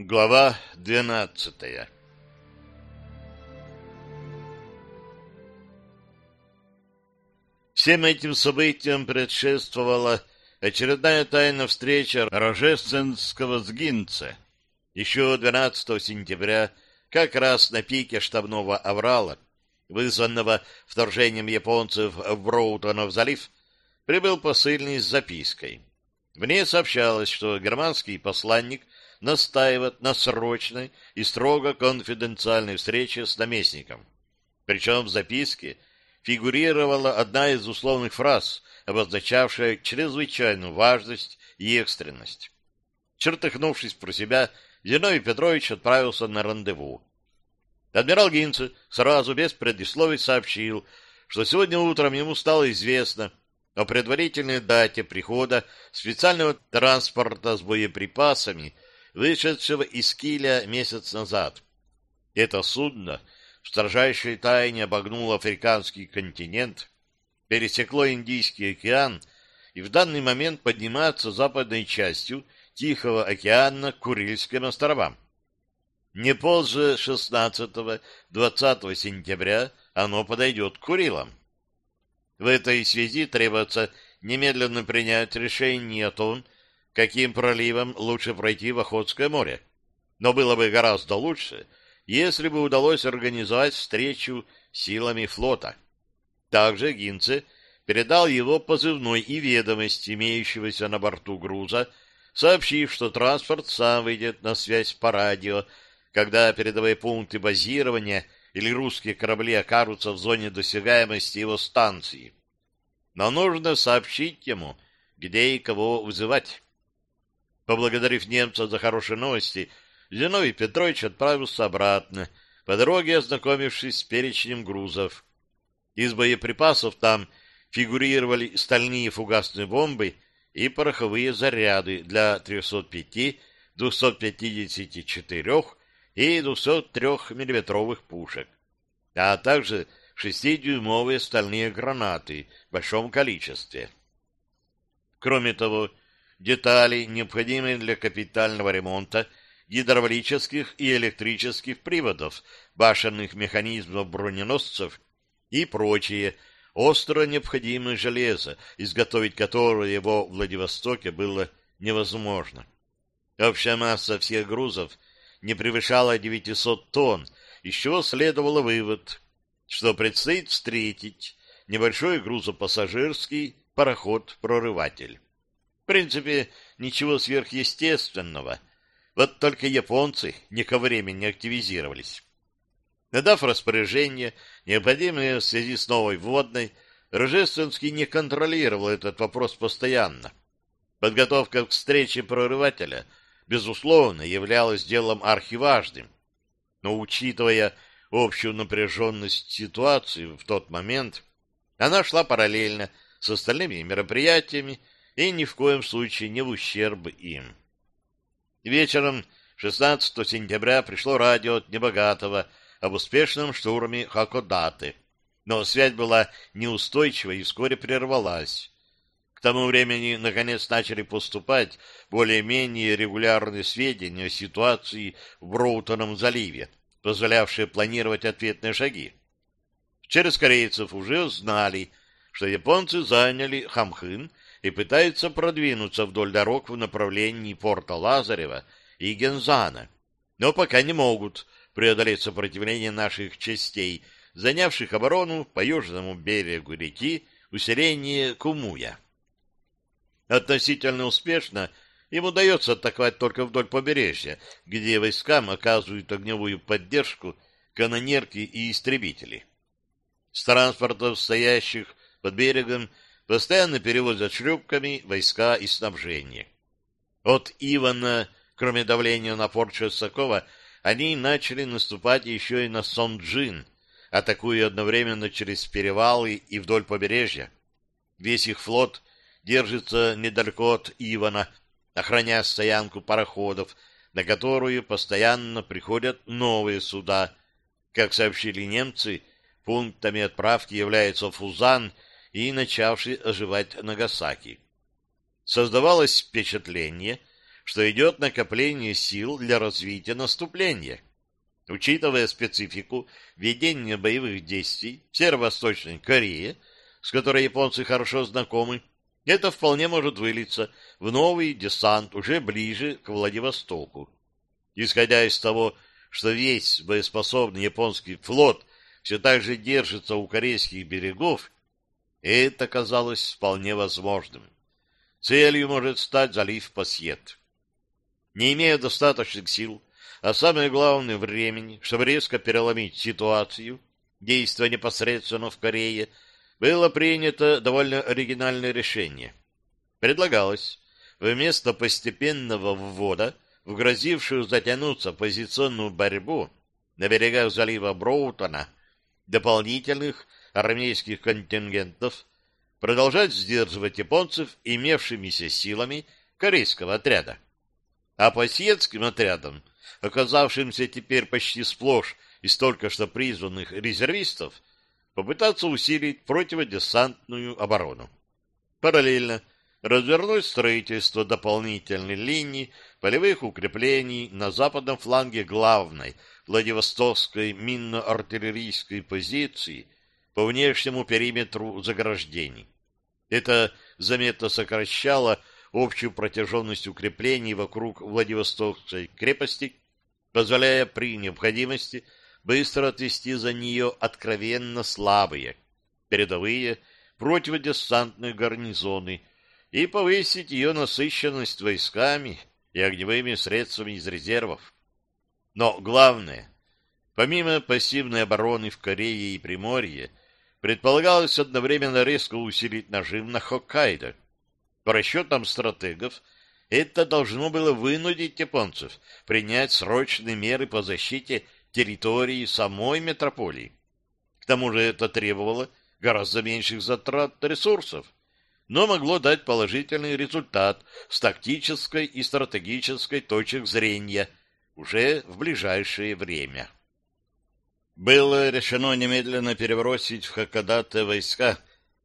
Глава двенадцатая Всем этим событиям предшествовала очередная тайная встреча рожественского сгинца. Еще 12 сентября, как раз на пике штабного аврала, вызванного вторжением японцев в Броутонов залив, прибыл посыльный с запиской. В ней сообщалось, что германский посланник — настаивает на срочной и строго конфиденциальной встрече с наместником. Причем в записке фигурировала одна из условных фраз, обозначавшая чрезвычайную важность и экстренность. Чертыхнувшись про себя, Зиновий Петрович отправился на рандеву. Адмирал Гинце сразу без предисловий сообщил, что сегодня утром ему стало известно о предварительной дате прихода специального транспорта с боеприпасами вышедшего из Киля месяц назад. Это судно в строжайшей тайне обогнуло африканский континент, пересекло Индийский океан и в данный момент поднимается западной частью Тихого океана к Курильским островам. Не позже 16-20 сентября оно подойдет к Курилам. В этой связи требуется немедленно принять решение о том, каким проливом лучше пройти в Охотское море. Но было бы гораздо лучше, если бы удалось организовать встречу силами флота. Также Гинце передал его позывной и ведомость имеющегося на борту груза, сообщив, что транспорт сам выйдет на связь по радио, когда передовые пункты базирования или русские корабли окажутся в зоне досягаемости его станции. Но нужно сообщить ему, где и кого вызывать. Поблагодарив немца за хорошие новости, Зиновий Петрович отправился обратно, по дороге ознакомившись с перечнем грузов. Из боеприпасов там фигурировали стальные фугасные бомбы и пороховые заряды для 305, 254 и 203 миллиметровых пушек, а также 6-дюймовые стальные гранаты в большом количестве. Кроме того, детали, необходимые для капитального ремонта гидравлических и электрических приводов, башенных механизмов броненосцев и прочее, остро необходимое железо, изготовить которое его в Владивостоке было невозможно. Общая масса всех грузов не превышала 900 тонн, из чего следовало вывод, что предстоит встретить небольшой грузопассажирский пароход-прорыватель принципе, ничего сверхъестественного. Вот только японцы не ко времени активизировались. Надав распоряжение, необходимое в связи с новой вводной, Рожественский не контролировал этот вопрос постоянно. Подготовка к встрече прорывателя, безусловно, являлась делом архиважным. Но, учитывая общую напряженность ситуации в тот момент, она шла параллельно с остальными мероприятиями, и ни в коем случае не в ущерб им. Вечером 16 сентября пришло радио от Небогатого об успешном штурме Хакодаты, но связь была неустойчивой и вскоре прервалась. К тому времени, наконец, начали поступать более-менее регулярные сведения о ситуации в Броутоном заливе, позволявшие планировать ответные шаги. Через корейцев уже знали, что японцы заняли Хамхын и пытаются продвинуться вдоль дорог в направлении порта Лазарева и Гензана, но пока не могут преодолеть сопротивление наших частей, занявших оборону по южному берегу реки усиление Кумуя. Относительно успешно им удается атаковать только вдоль побережья, где войскам оказывают огневую поддержку канонерки и истребители. С транспортов, стоящих под берегом, постоянно перевозят шлюпками войска и снабжение. От Ивана, кроме давления на порт Шестакова, они начали наступать еще и на Сонджин, атакуя одновременно через перевалы и вдоль побережья. Весь их флот держится недалеко от Ивана, охраняя стоянку пароходов, на которую постоянно приходят новые суда. Как сообщили немцы, пунктами отправки являются Фузан и начавший оживать Нагасаки. Создавалось впечатление, что идет накопление сил для развития наступления. Учитывая специфику ведения боевых действий в Северо-Восточной Корее, с которой японцы хорошо знакомы, это вполне может вылиться в новый десант уже ближе к Владивостоку. Исходя из того, что весь боеспособный японский флот все так же держится у корейских берегов, это казалось вполне возможным. Целью может стать залив Пассиет. Не имея достаточных сил, а самое главное времени, чтобы резко переломить ситуацию, действуя непосредственно в Корее, было принято довольно оригинальное решение. Предлагалось вместо постепенного ввода в грозившую затянуться позиционную борьбу на берегах залива Броутона дополнительных армейских контингентов продолжать сдерживать японцев имевшимися силами корейского отряда. А по сиетским отрядам, оказавшимся теперь почти сплошь из только что призванных резервистов, попытаться усилить противодесантную оборону. Параллельно развернуть строительство дополнительной линии полевых укреплений на западном фланге главной Владивостокской минно-артиллерийской позиции по внешнему периметру заграждений. Это заметно сокращало общую протяженность укреплений вокруг Владивостокской крепости, позволяя при необходимости быстро отвести за нее откровенно слабые передовые противодесантные гарнизоны и повысить ее насыщенность войсками и огневыми средствами из резервов. Но главное, помимо пассивной обороны в Корее и Приморье, предполагалось одновременно резко усилить нажим на Хоккайдо. По расчетам стратегов, это должно было вынудить японцев принять срочные меры по защите территории самой метрополии. К тому же это требовало гораздо меньших затрат ресурсов, но могло дать положительный результат с тактической и стратегической точек зрения уже в ближайшее время. Было решено немедленно перебросить в Хакодате войска,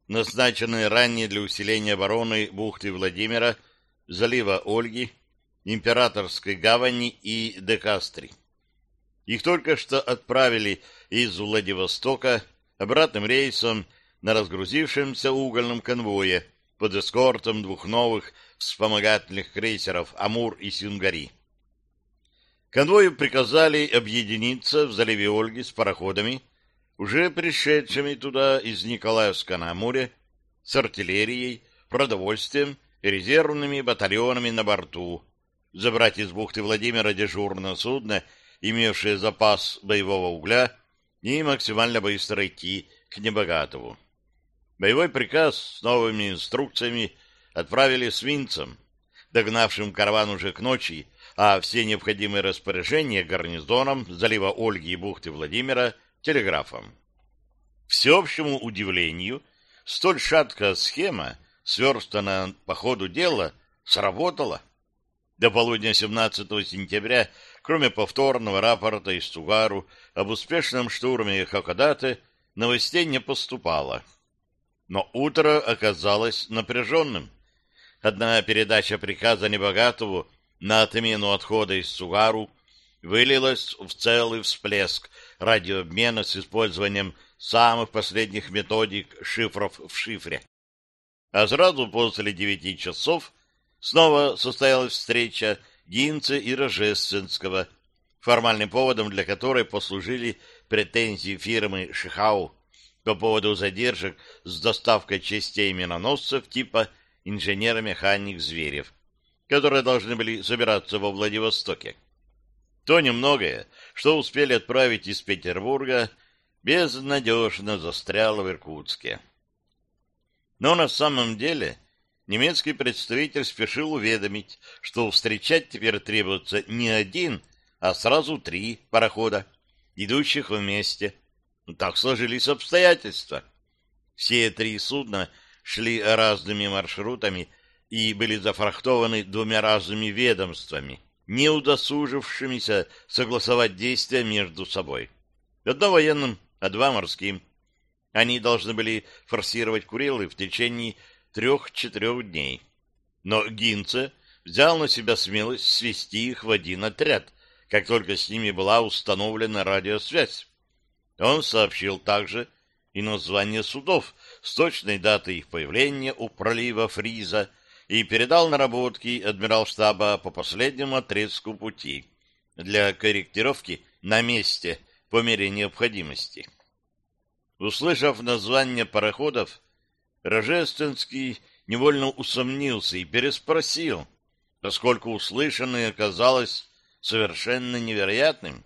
назначенные ранее для усиления обороны бухты Владимира, залива Ольги, Императорской гавани и Декастри. Их только что отправили из Владивостока обратным рейсом на разгрузившемся угольном конвое под эскортом двух новых вспомогательных крейсеров «Амур» и «Сюнгари». Конвою приказали объединиться в заливе Ольги с пароходами, уже пришедшими туда из Николаевска на Амуре, с артиллерией, продовольствием и резервными батальонами на борту, забрать из бухты Владимира дежурное судно имевшие запас боевого угля, и максимально быстро идти к Небогатову. Боевой приказ с новыми инструкциями отправили свинцам, догнавшим караван уже к ночи, а все необходимые распоряжения гарнизоном залива Ольги и бухты Владимира телеграфом. Всеобщему удивлению, столь шаткая схема, сверстанная по ходу дела, сработала. До полудня 17 сентября Кроме повторного рапорта из Тугару об успешном штурме Хакодате, новостей не поступало. Но утро оказалось напряженным. Одна передача приказа Небогатову на отмену отхода из Сугару вылилась в целый всплеск радиообмена с использованием самых последних методик шифров в шифре. А сразу после девяти часов снова состоялась встреча Гинца и Рожественского, формальным поводом для которой послужили претензии фирмы «Шихау» по поводу задержек с доставкой частей миноносцев типа инженер-механик Зверев, которые должны были собираться во Владивостоке. То немногое, что успели отправить из Петербурга, безнадежно застряло в Иркутске. Но на самом деле немецкий представитель спешил уведомить, что встречать теперь требуется не один, а сразу три парохода, идущих вместе. Так сложились обстоятельства. Все три судна шли разными маршрутами и были зафрахтованы двумя разными ведомствами, не удосужившимися согласовать действия между собой. Одно военным, а два морским. Они должны были форсировать Курилы в течение трех-четырех дней. Но Гинце взял на себя смелость свести их в один отряд, как только с ними была установлена радиосвязь. Он сообщил также и название судов с точной датой их появления у пролива Фриза и передал наработки адмирал-штаба по последнему отрезку пути для корректировки на месте по мере необходимости. Услышав название пароходов, Рожественский невольно усомнился и переспросил, поскольку услышанное оказалось совершенно невероятным.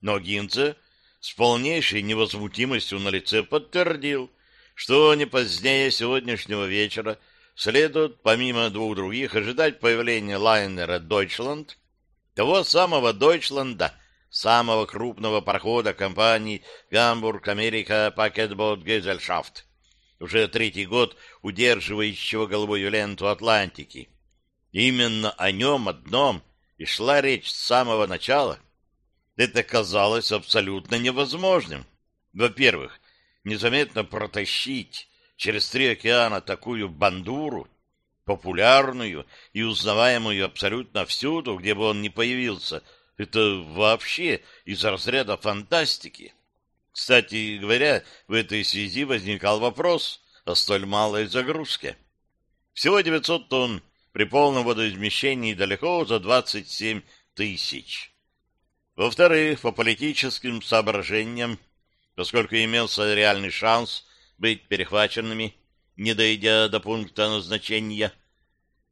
Но Гинце с полнейшей невозмутимостью на лице подтвердил, что не позднее сегодняшнего вечера следует, помимо двух других, ожидать появления лайнера «Дойчланд», того самого «Дойчланда», самого крупного парохода компании «Гамбург Америка Пакетбот Гезельшафт», уже третий год удерживающего головою ленту Атлантики. Именно о нем одном и шла речь с самого начала. Это казалось абсолютно невозможным. Во-первых, незаметно протащить через три океана такую бандуру, популярную и узнаваемую абсолютно всюду, где бы он ни появился, это вообще из разряда фантастики. Кстати говоря, в этой связи возникал вопрос о столь малой загрузке. Всего 900 тонн при полном водоизмещении далеко за 27 тысяч. Во-вторых, по политическим соображениям, поскольку имелся реальный шанс быть перехваченными, не дойдя до пункта назначения,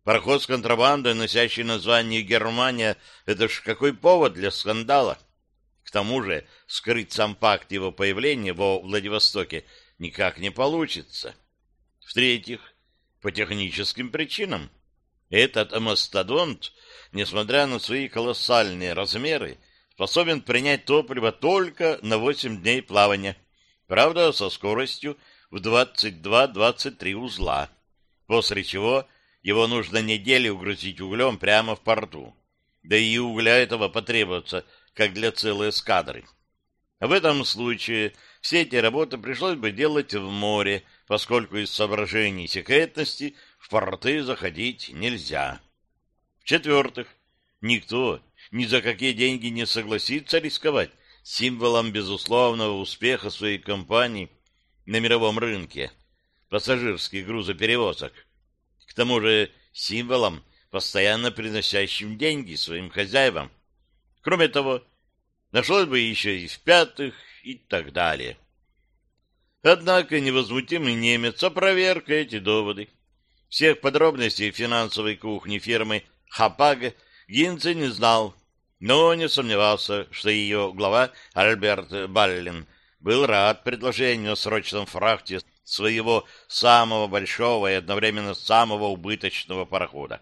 пароход с контрабандой, носящий название «Германия», это ж какой повод для скандала? К тому же скрыть сам факт его появления во Владивостоке никак не получится. В-третьих, по техническим причинам. Этот мастодонт, несмотря на свои колоссальные размеры, способен принять топливо только на 8 дней плавания, правда, со скоростью в 22-23 узла, после чего его нужно неделю угрузить углем прямо в порту. Да и угля этого потребуется, как для целой эскадры. В этом случае все эти работы пришлось бы делать в море, поскольку из соображений секретности в порты заходить нельзя. В-четвертых, никто ни за какие деньги не согласится рисковать символом безусловного успеха своей компании на мировом рынке пассажирских грузоперевозок. К тому же символом, постоянно приносящим деньги своим хозяевам. Кроме того, нашлось бы еще и в-пятых и так далее. Однако невозмутимый немец опроверг эти доводы. Всех подробностей финансовой кухни фирмы «Хапаг» Гинце не знал, но не сомневался, что ее глава Альберт Баллин был рад предложению о срочном фрахте своего самого большого и одновременно самого убыточного парохода.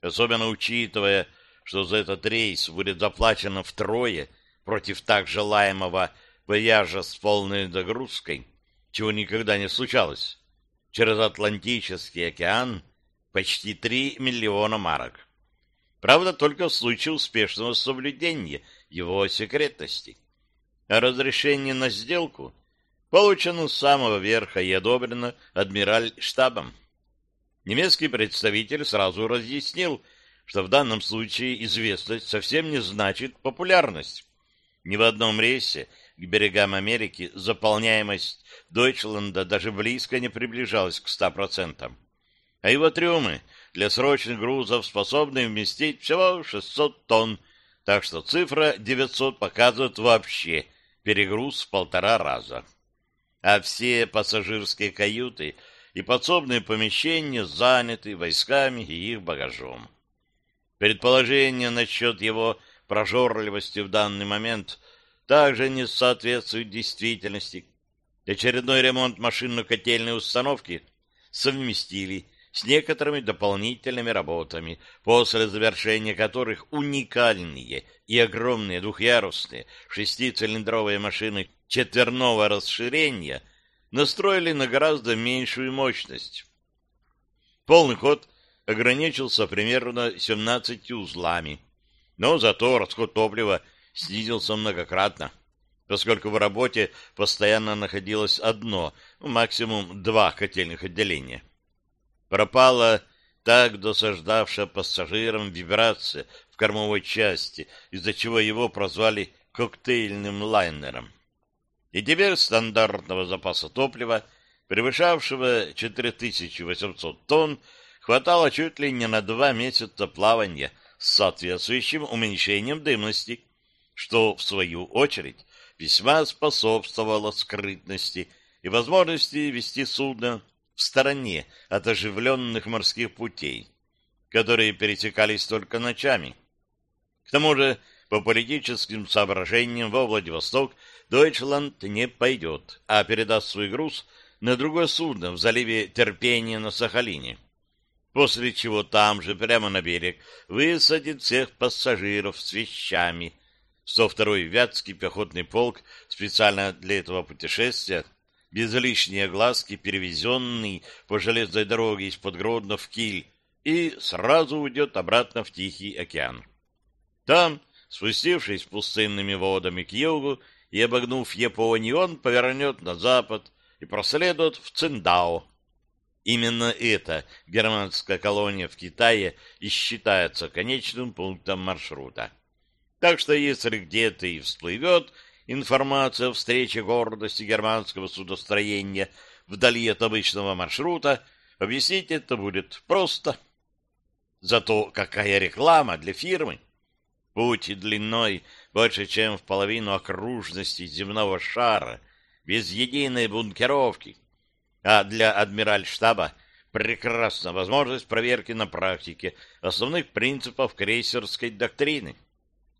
Особенно учитывая, что за этот рейс будет заплачено втрое против так желаемого вояжа с полной загрузкой, чего никогда не случалось. Через Атлантический океан почти 3 миллиона марок. Правда, только в случае успешного соблюдения его секретности. А разрешение на сделку получено с самого верха и одобрено адмираль штабом. Немецкий представитель сразу разъяснил, что в данном случае известность совсем не значит популярность. Ни в одном рейсе к берегам Америки заполняемость Дойчланда даже близко не приближалась к 100%. А его трюмы для срочных грузов способны вместить всего 600 тонн, так что цифра 900 показывает вообще перегруз в полтора раза. А все пассажирские каюты и подсобные помещения заняты войсками и их багажом. Предположение насчет его прожорливости в данный момент также не соответствует действительности. Очередной ремонт машинно-котельной установки совместили с некоторыми дополнительными работами, после завершения которых уникальные и огромные двухъярусные шестицилиндровые машины четверного расширения настроили на гораздо меньшую мощность. Полный ход ограничился примерно 17 узлами, но зато расход топлива снизился многократно, поскольку в работе постоянно находилось одно, максимум два котельных отделения. Пропало так досаждавшая пассажирам вибрация в кормовой части, из-за чего его прозвали коктейльным лайнером. И теперь стандартного запаса топлива, превышавшего 4800 тонн, хватало чуть ли не на два месяца плавания с соответствующим уменьшением дымности, что, в свою очередь, весьма способствовало скрытности и возможности вести судно в стороне от оживленных морских путей, которые пересекались только ночами. К тому же, по политическим соображениям во Владивосток Дойчланд не пойдет, а передаст свой груз на другое судно в заливе Терпения на Сахалине, после чего там же, прямо на берег, высадит всех пассажиров с вещами. 102-й Вятский пехотный полк специально для этого путешествия без лишней огласки перевезенный по железной дороге из-под Гродно в Киль и сразу уйдет обратно в Тихий океан. Там, спустившись пустынными водами к югу и обогнув Японию, он повернет на запад и проследует в Циндао. Именно эта германская колония в Китае и считается конечным пунктом маршрута. Так что если где-то и всплывет информация о встрече гордости германского судостроения вдали от обычного маршрута, объяснить это будет просто. Зато какая реклама для фирмы! Путь длиной больше, чем в половину окружности земного шара, без единой бункеровки. А для адмиральштаба прекрасна возможность проверки на практике основных принципов крейсерской доктрины.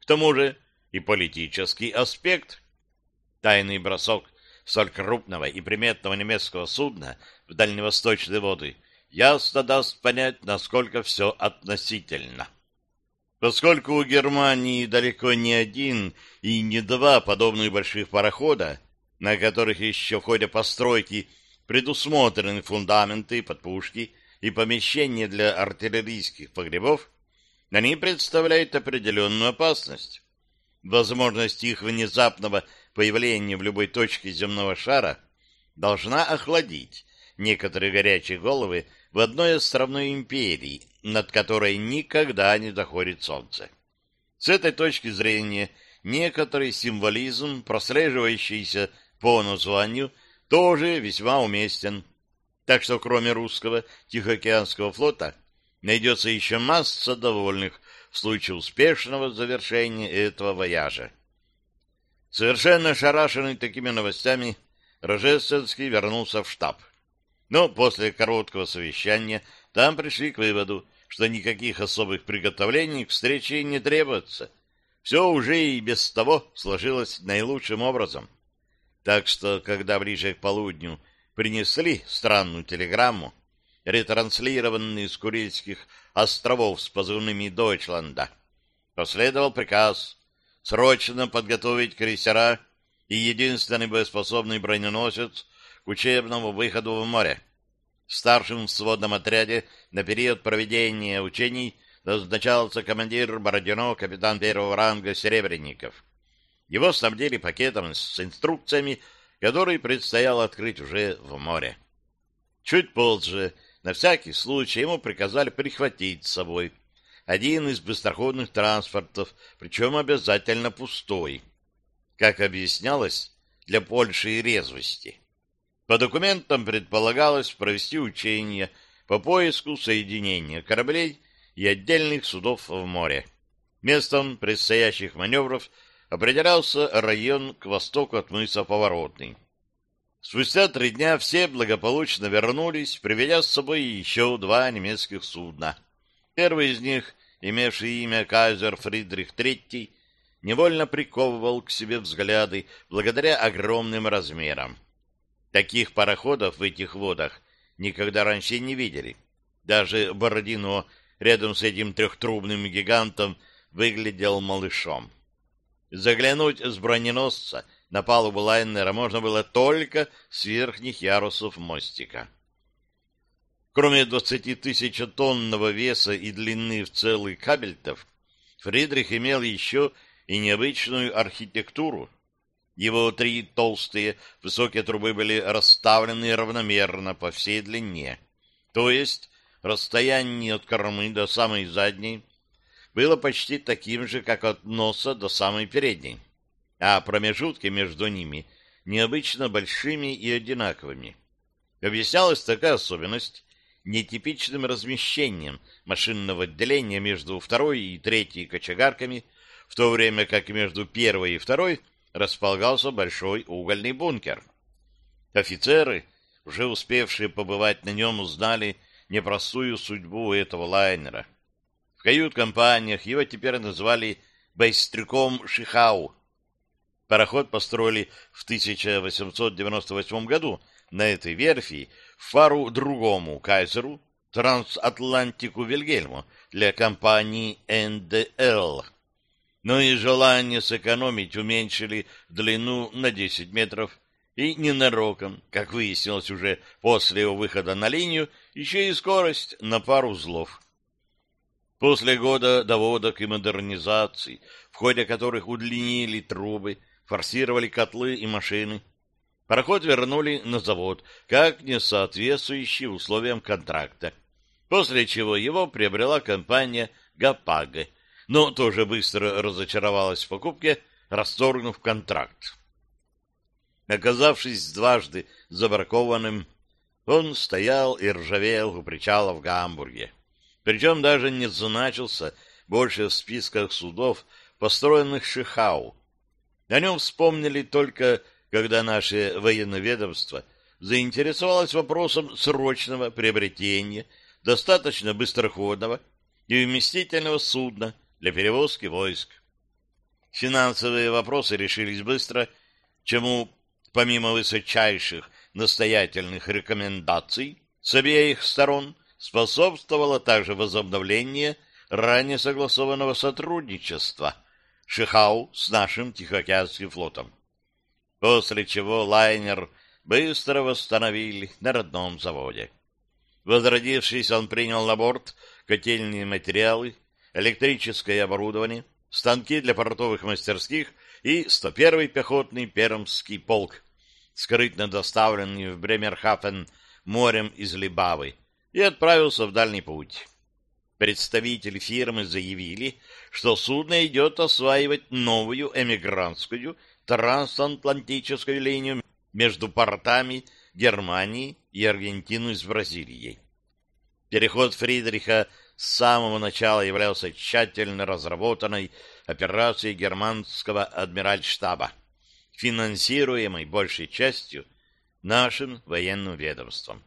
К тому же и политический аспект. Тайный бросок столь крупного и приметного немецкого судна в дальневосточные воды ясно даст понять, насколько все относительно. Поскольку у Германии далеко не один и не два подобных больших парохода, на которых еще в ходе постройки предусмотрены фундаменты под пушки и помещения для артиллерийских погребов, они представляют определенную опасность возможность их внезапного появления в любой точке земного шара должна охладить некоторые горячие головы в одной островной империи, над которой никогда не доходит солнце. С этой точки зрения некоторый символизм, прослеживающийся по названию, тоже весьма уместен. Так что кроме русского Тихоокеанского флота найдется еще масса довольных в случае успешного завершения этого вояжа. Совершенно ошарашенный такими новостями, Рожественский вернулся в штаб. Но после короткого совещания там пришли к выводу, что никаких особых приготовлений к встрече не требуется. Все уже и без того сложилось наилучшим образом. Так что, когда ближе к полудню принесли странную телеграмму, ретранслированный из Курильских островов с позывными Дойчланда. Последовал приказ срочно подготовить крейсера и единственный боеспособный броненосец к учебному выходу в море. В старшем сводном отряде на период проведения учений назначался командир Бородино, капитан первого ранга Серебренников. Его снабдили пакетом с инструкциями, который предстояло открыть уже в море. Чуть позже на всякий случай ему приказали прихватить с собой один из быстроходных транспортов, причем обязательно пустой. Как объяснялось, для Польши резвости. По документам предполагалось провести учения по поиску соединения кораблей и отдельных судов в море. Местом предстоящих маневров определялся район к востоку от мыса Поворотный. Спустя три дня все благополучно вернулись, приведя с собой еще два немецких судна. Первый из них, имевший имя Кайзер Фридрих III, невольно приковывал к себе взгляды благодаря огромным размерам. Таких пароходов в этих водах никогда раньше не видели. Даже Бородино рядом с этим трехтрубным гигантом выглядел малышом. Заглянуть с броненосца на палубу лайнера можно было только с верхних ярусов мостика. Кроме 20 тысяч тонного веса и длины в целый кабельтов, Фридрих имел еще и необычную архитектуру. Его три толстые высокие трубы были расставлены равномерно по всей длине, то есть расстояние от кормы до самой задней было почти таким же, как от носа до самой передней, а промежутки между ними необычно большими и одинаковыми. Объяснялась такая особенность нетипичным размещением машинного отделения между второй и третьей кочегарками, в то время как между первой и второй располагался большой угольный бункер. Офицеры, уже успевшие побывать на нем, узнали непростую судьбу этого лайнера. В кают-компаниях его теперь называли «Байстрюком Шихау». Пароход построили в 1898 году на этой верфи фару другому кайзеру, трансатлантику Вильгельму, для компании НДЛ. Но и желание сэкономить уменьшили длину на 10 метров, и ненароком, как выяснилось уже после его выхода на линию, еще и скорость на пару узлов. После года доводок и модернизаций, в ходе которых удлинили трубы, форсировали котлы и машины, Пароход вернули на завод, как не соответствующий условиям контракта, после чего его приобрела компания «Гапаге», но тоже быстро разочаровалась в покупке, расторгнув контракт. Оказавшись дважды забракованным, он стоял и ржавел у причала в Гамбурге. Причем даже не значился больше в списках судов, построенных Шихау. О нем вспомнили только когда наше военное ведомство заинтересовалось вопросом срочного приобретения достаточно быстроходного и вместительного судна для перевозки войск. Финансовые вопросы решились быстро, чему, помимо высочайших настоятельных рекомендаций с обеих сторон, способствовало также возобновление ранее согласованного сотрудничества Шихау с нашим Тихоокеанским флотом после чего лайнер быстро восстановили на родном заводе. Возродившись, он принял на борт котельные материалы, электрическое оборудование, станки для портовых мастерских и 101-й пехотный пермский полк, скрытно доставленный в Бремерхафен морем из Либавы, и отправился в дальний путь. Представители фирмы заявили, что судно идет осваивать новую эмигрантскую трансатлантическую линию между портами Германии и Аргентины с Бразилией. Переход Фридриха с самого начала являлся тщательно разработанной операцией германского адмиральштаба, финансируемой большей частью нашим военным ведомством.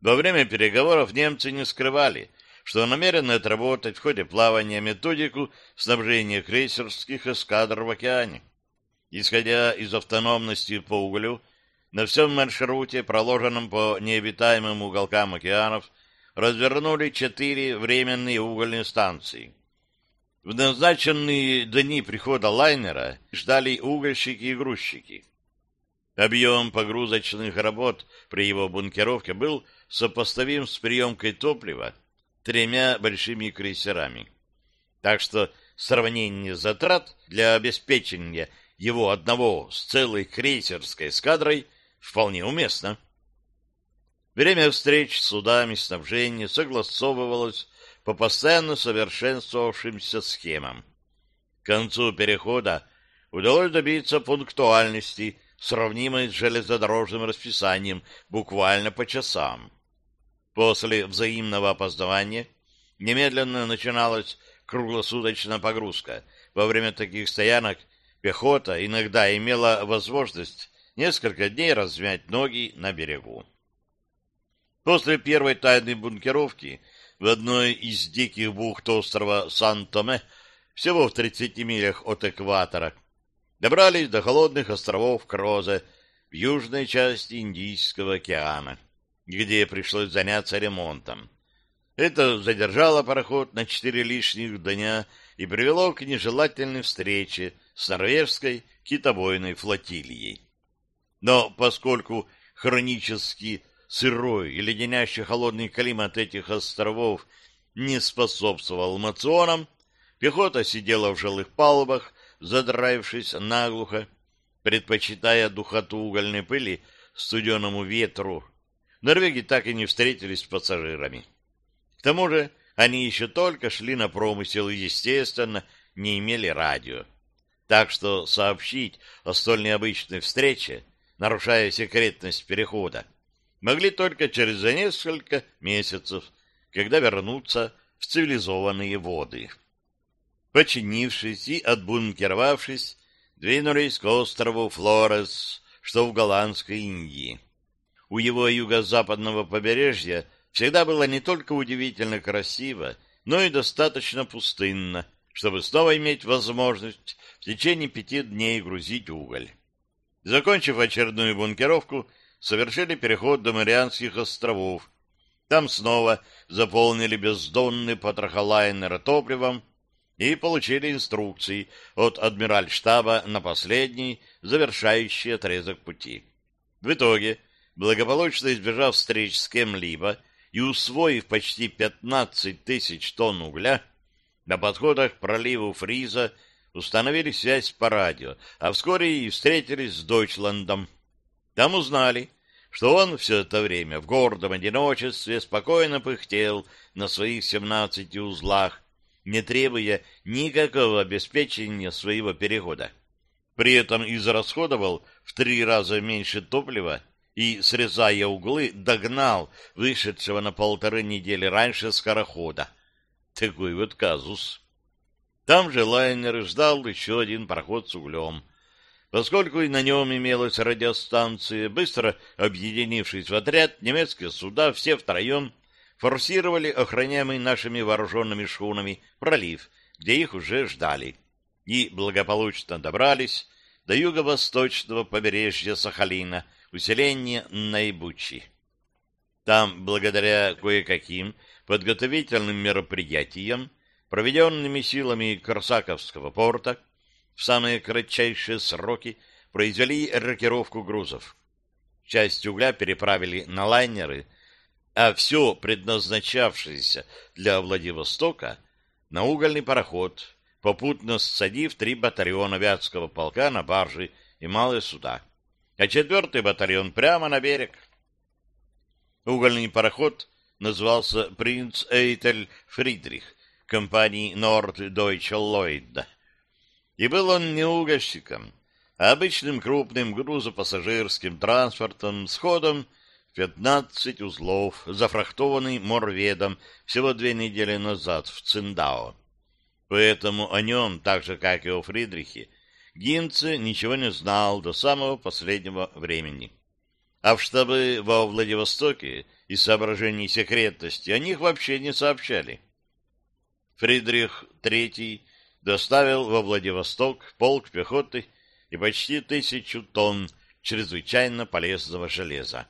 Во время переговоров немцы не скрывали, что намерены отработать в ходе плавания методику снабжения крейсерских эскадр в океане. Исходя из автономности по углю, на всем маршруте, проложенном по необитаемым уголкам океанов, развернули четыре временные угольные станции. В назначенные дни прихода лайнера ждали угольщики и грузчики. Объем погрузочных работ при его бункеровке был сопоставим с приемкой топлива тремя большими крейсерами. Так что сравнение затрат для обеспечения его одного с целой крейсерской эскадрой вполне уместно. Время встреч с судами снабжения согласовывалось по постоянно совершенствовавшимся схемам. К концу перехода удалось добиться пунктуальности, сравнимой с железнодорожным расписанием буквально по часам. После взаимного опоздавания немедленно начиналась круглосуточная погрузка. Во время таких стоянок Пехота иногда имела возможность несколько дней размять ноги на берегу. После первой тайной бункеровки в одной из диких бухт острова Сан-Томе, всего в 30 милях от экватора, добрались до холодных островов Крозе в южной части Индийского океана, где пришлось заняться ремонтом. Это задержало пароход на четыре лишних дня и привело к нежелательной встрече с норвежской китобойной флотилией. Но поскольку хронически сырой и леденящий холодный климат этих островов не способствовал мационам, пехота сидела в жилых палубах, задраившись наглухо, предпочитая духоту угольной пыли студеному ветру. Норвеги так и не встретились с пассажирами. тому же они еще только шли на промысел и, естественно, не имели радио. Так что сообщить о столь необычной встрече, нарушая секретность перехода, могли только через несколько месяцев, когда вернутся в цивилизованные воды. Починившись и отбункеровавшись, двинулись к острову Флорес, что в Голландской Индии. У его юго-западного побережья всегда было не только удивительно красиво, но и достаточно пустынно, чтобы снова иметь возможность в течение пяти дней грузить уголь. Закончив очередную бункеровку, совершили переход до Марианских островов. Там снова заполнили бездонный потрохолайнер топливом и получили инструкции от адмиральштаба на последний, завершающий отрезок пути. В итоге, благополучно избежав встреч с кем-либо и усвоив почти 15 тысяч тонн угля, на подходах к проливу Фриза установили связь по радио, а вскоре и встретились с Дойчландом. Там узнали, что он все это время в гордом одиночестве спокойно пыхтел на своих 17 узлах, не требуя никакого обеспечения своего перехода. При этом израсходовал в три раза меньше топлива и, срезая углы, догнал вышедшего на полторы недели раньше скорохода. Такой вот казус. Там же лайнер ждал еще один пароход с углем. Поскольку и на нем имелась радиостанция, быстро объединившись в отряд, немецкие суда все втроем форсировали охраняемый нашими вооруженными шхунами пролив, где их уже ждали, и благополучно добрались до юго-восточного побережья Сахалина, усиления Найбучи. Там, благодаря кое-каким подготовительным мероприятиям, проведенными силами Корсаковского порта, в самые кратчайшие сроки произвели рокировку грузов. Часть угля переправили на лайнеры, а все предназначавшееся для Владивостока на угольный пароход, попутно ссадив три батальона Вятского полка на баржи и малые суда, а четвертый батальон прямо на берег. Угольный пароход назывался «Принц Эйтель Фридрих» компании Deutsche Lloyd. И был он не угольщиком, а обычным крупным грузопассажирским транспортом с ходом 15 узлов, зафрахтованный морведом всего две недели назад в Циндао. Поэтому о нем, так же, как и о Фридрихе, Гинце ничего не знал до самого последнего времени. А в штабы во Владивостоке из соображений секретности о них вообще не сообщали. Фридрих III доставил во Владивосток полк пехоты и почти тысячу тонн чрезвычайно полезного железа.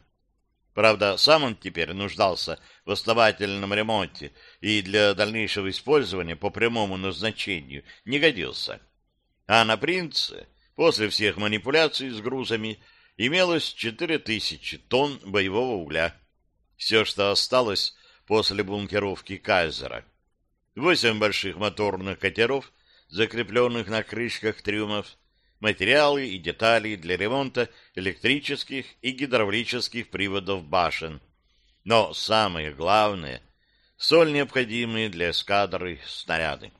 Правда, сам он теперь нуждался в основательном ремонте и для дальнейшего использования по прямому назначению не годился. А на принце, после всех манипуляций с грузами, имелось 4000 тонн боевого угля. Все, что осталось после бункеровки Кайзера. Восемь больших моторных катеров, закрепленных на крышках трюмов, материалы и детали для ремонта электрических и гидравлических приводов башен. Но самое главное — соль, необходимые для эскадры снаряды.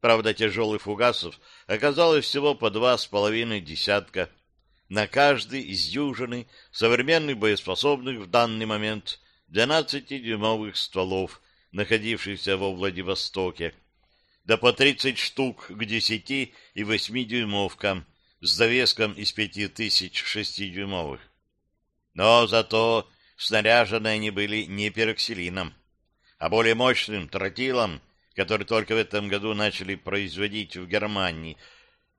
Правда, тяжелых фугасов оказалось всего по два с половиной десятка. На каждый из дюжины современных боеспособных в данный момент 12-дюймовых стволов, находившихся во Владивостоке, да по 30 штук к 10 и 8-дюймовкам с довеском из 5000 6-дюймовых. Но зато снаряжены они были не пероксилином, а более мощным тротилом, который только в этом году начали производить в Германии,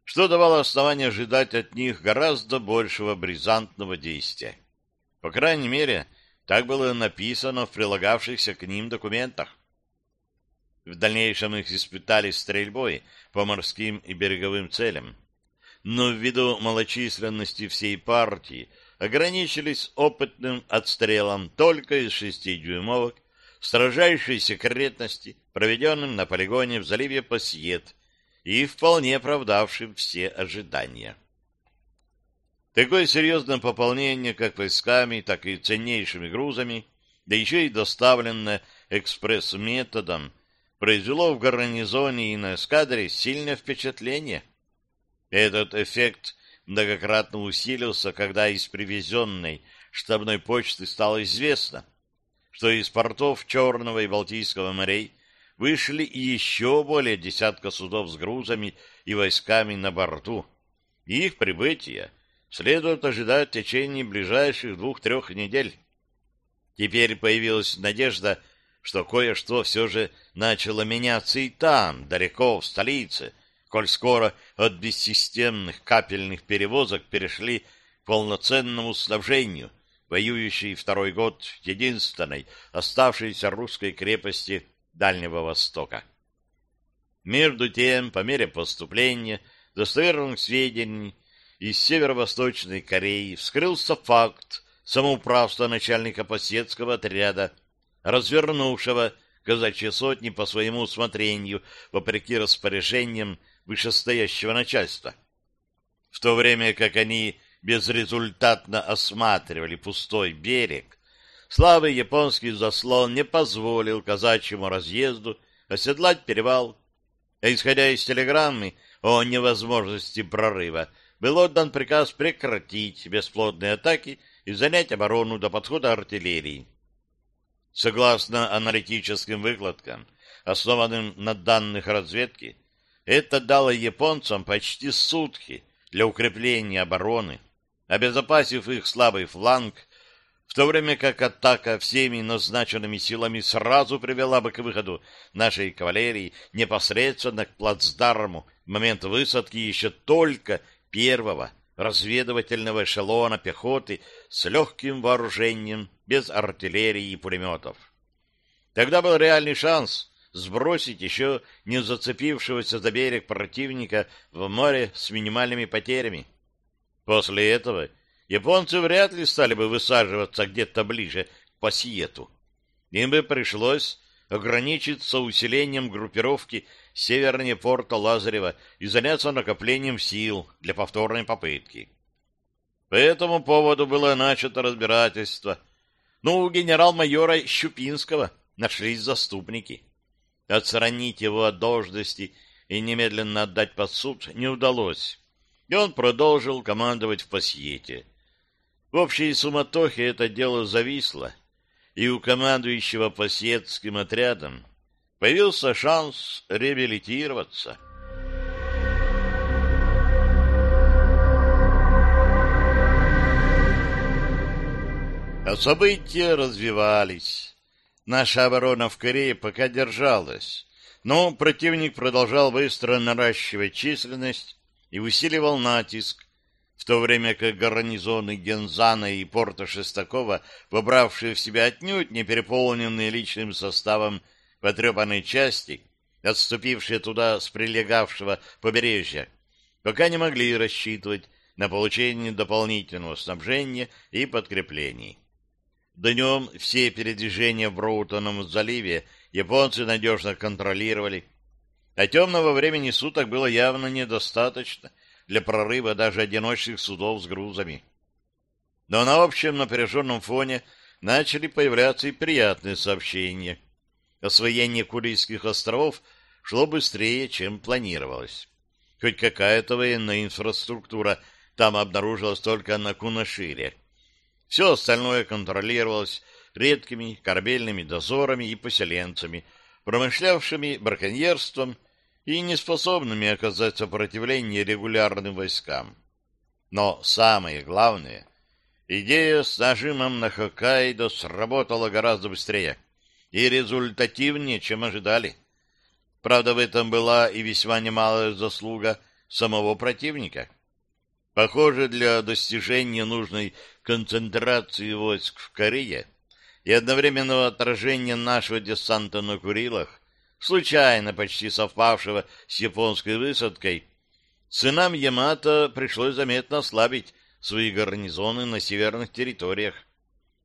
что давало основание ожидать от них гораздо большего бризантного действия. По крайней мере, так было написано в прилагавшихся к ним документах. В дальнейшем их испытали стрельбой по морским и береговым целям. Но ввиду малочисленности всей партии ограничились опытным отстрелом только из шестидюймовок строжайшей секретности, проведенным на полигоне в заливе Пассиет и вполне оправдавшим все ожидания. Такое серьезное пополнение как войсками, так и ценнейшими грузами, да еще и доставленное экспресс-методом произвело в гарнизоне и на эскадре сильное впечатление. Этот эффект многократно усилился, когда из привезенной штабной почты стало известно, что из портов Черного и Балтийского морей вышли еще более десятка судов с грузами и войсками на борту. И их прибытие следует ожидать в течение ближайших двух-трех недель. Теперь появилась надежда, что кое-что все же начало меняться и там, далеко, в столице, коль скоро от бессистемных капельных перевозок перешли к полноценному снабжению, воюющей второй год единственной оставшейся русской крепости Дальнего Востока. Между тем, по мере поступления достоверных сведений из северо-восточной Кореи вскрылся факт самоуправства начальника посетского отряда, развернувшего казачьи сотни по своему усмотрению, вопреки распоряжениям вышестоящего начальства. В то время как они безрезультатно осматривали пустой берег, слабый японский заслон не позволил казачьему разъезду оседлать перевал, а исходя из телеграммы о невозможности прорыва, был отдан приказ прекратить бесплодные атаки и занять оборону до подхода артиллерии. Согласно аналитическим выкладкам, основанным на данных разведки, это дало японцам почти сутки для укрепления обороны, обезопасив их слабый фланг, в то время как атака всеми назначенными силами сразу привела бы к выходу нашей кавалерии непосредственно к плацдарму в момент высадки еще только первого разведывательного эшелона пехоты с легким вооружением, без артиллерии и пулеметов. Тогда был реальный шанс сбросить еще не зацепившегося за берег противника в море с минимальными потерями. После этого японцы вряд ли стали бы высаживаться где-то ближе к Пассиету. Им бы пришлось ограничиться усилением группировки севернее порта Лазарева и заняться накоплением сил для повторной попытки. По этому поводу было начато разбирательство. Но у генерал-майора Щупинского нашлись заступники. Отстранить его от должности и немедленно отдать под суд не удалось, и он продолжил командовать в Пассиете. В общей суматохе это дело зависло, и у командующего Пассиетским отрядом появился шанс реабилитироваться. А события развивались. Наша оборона в Корее пока держалась, но противник продолжал быстро наращивать численность и усиливал натиск, в то время как гарнизоны Гензана и порта Шестакова, вобравшие в себя отнюдь не переполненные личным составом потрепанной части, отступившие туда с прилегавшего побережья, пока не могли рассчитывать на получение дополнительного снабжения и подкреплений. Днем все передвижения в Броутоном заливе японцы надежно контролировали, а темного времени суток было явно недостаточно для прорыва даже одиночных судов с грузами. Но на общем напряженном фоне начали появляться и приятные сообщения — освоение Курильских островов шло быстрее, чем планировалось. Хоть какая-то военная инфраструктура там обнаружилась только на Кунашире. Все остальное контролировалось редкими корабельными дозорами и поселенцами, промышлявшими браконьерством и неспособными оказать сопротивление регулярным войскам. Но самое главное, идея с нажимом на Хоккайдо сработала гораздо быстрее — и результативнее, чем ожидали. Правда, в этом была и весьма немалая заслуга самого противника. Похоже, для достижения нужной концентрации войск в Корее и одновременного отражения нашего десанта на Курилах, случайно почти совпавшего с японской высадкой, сынам Ямато пришлось заметно ослабить свои гарнизоны на северных территориях.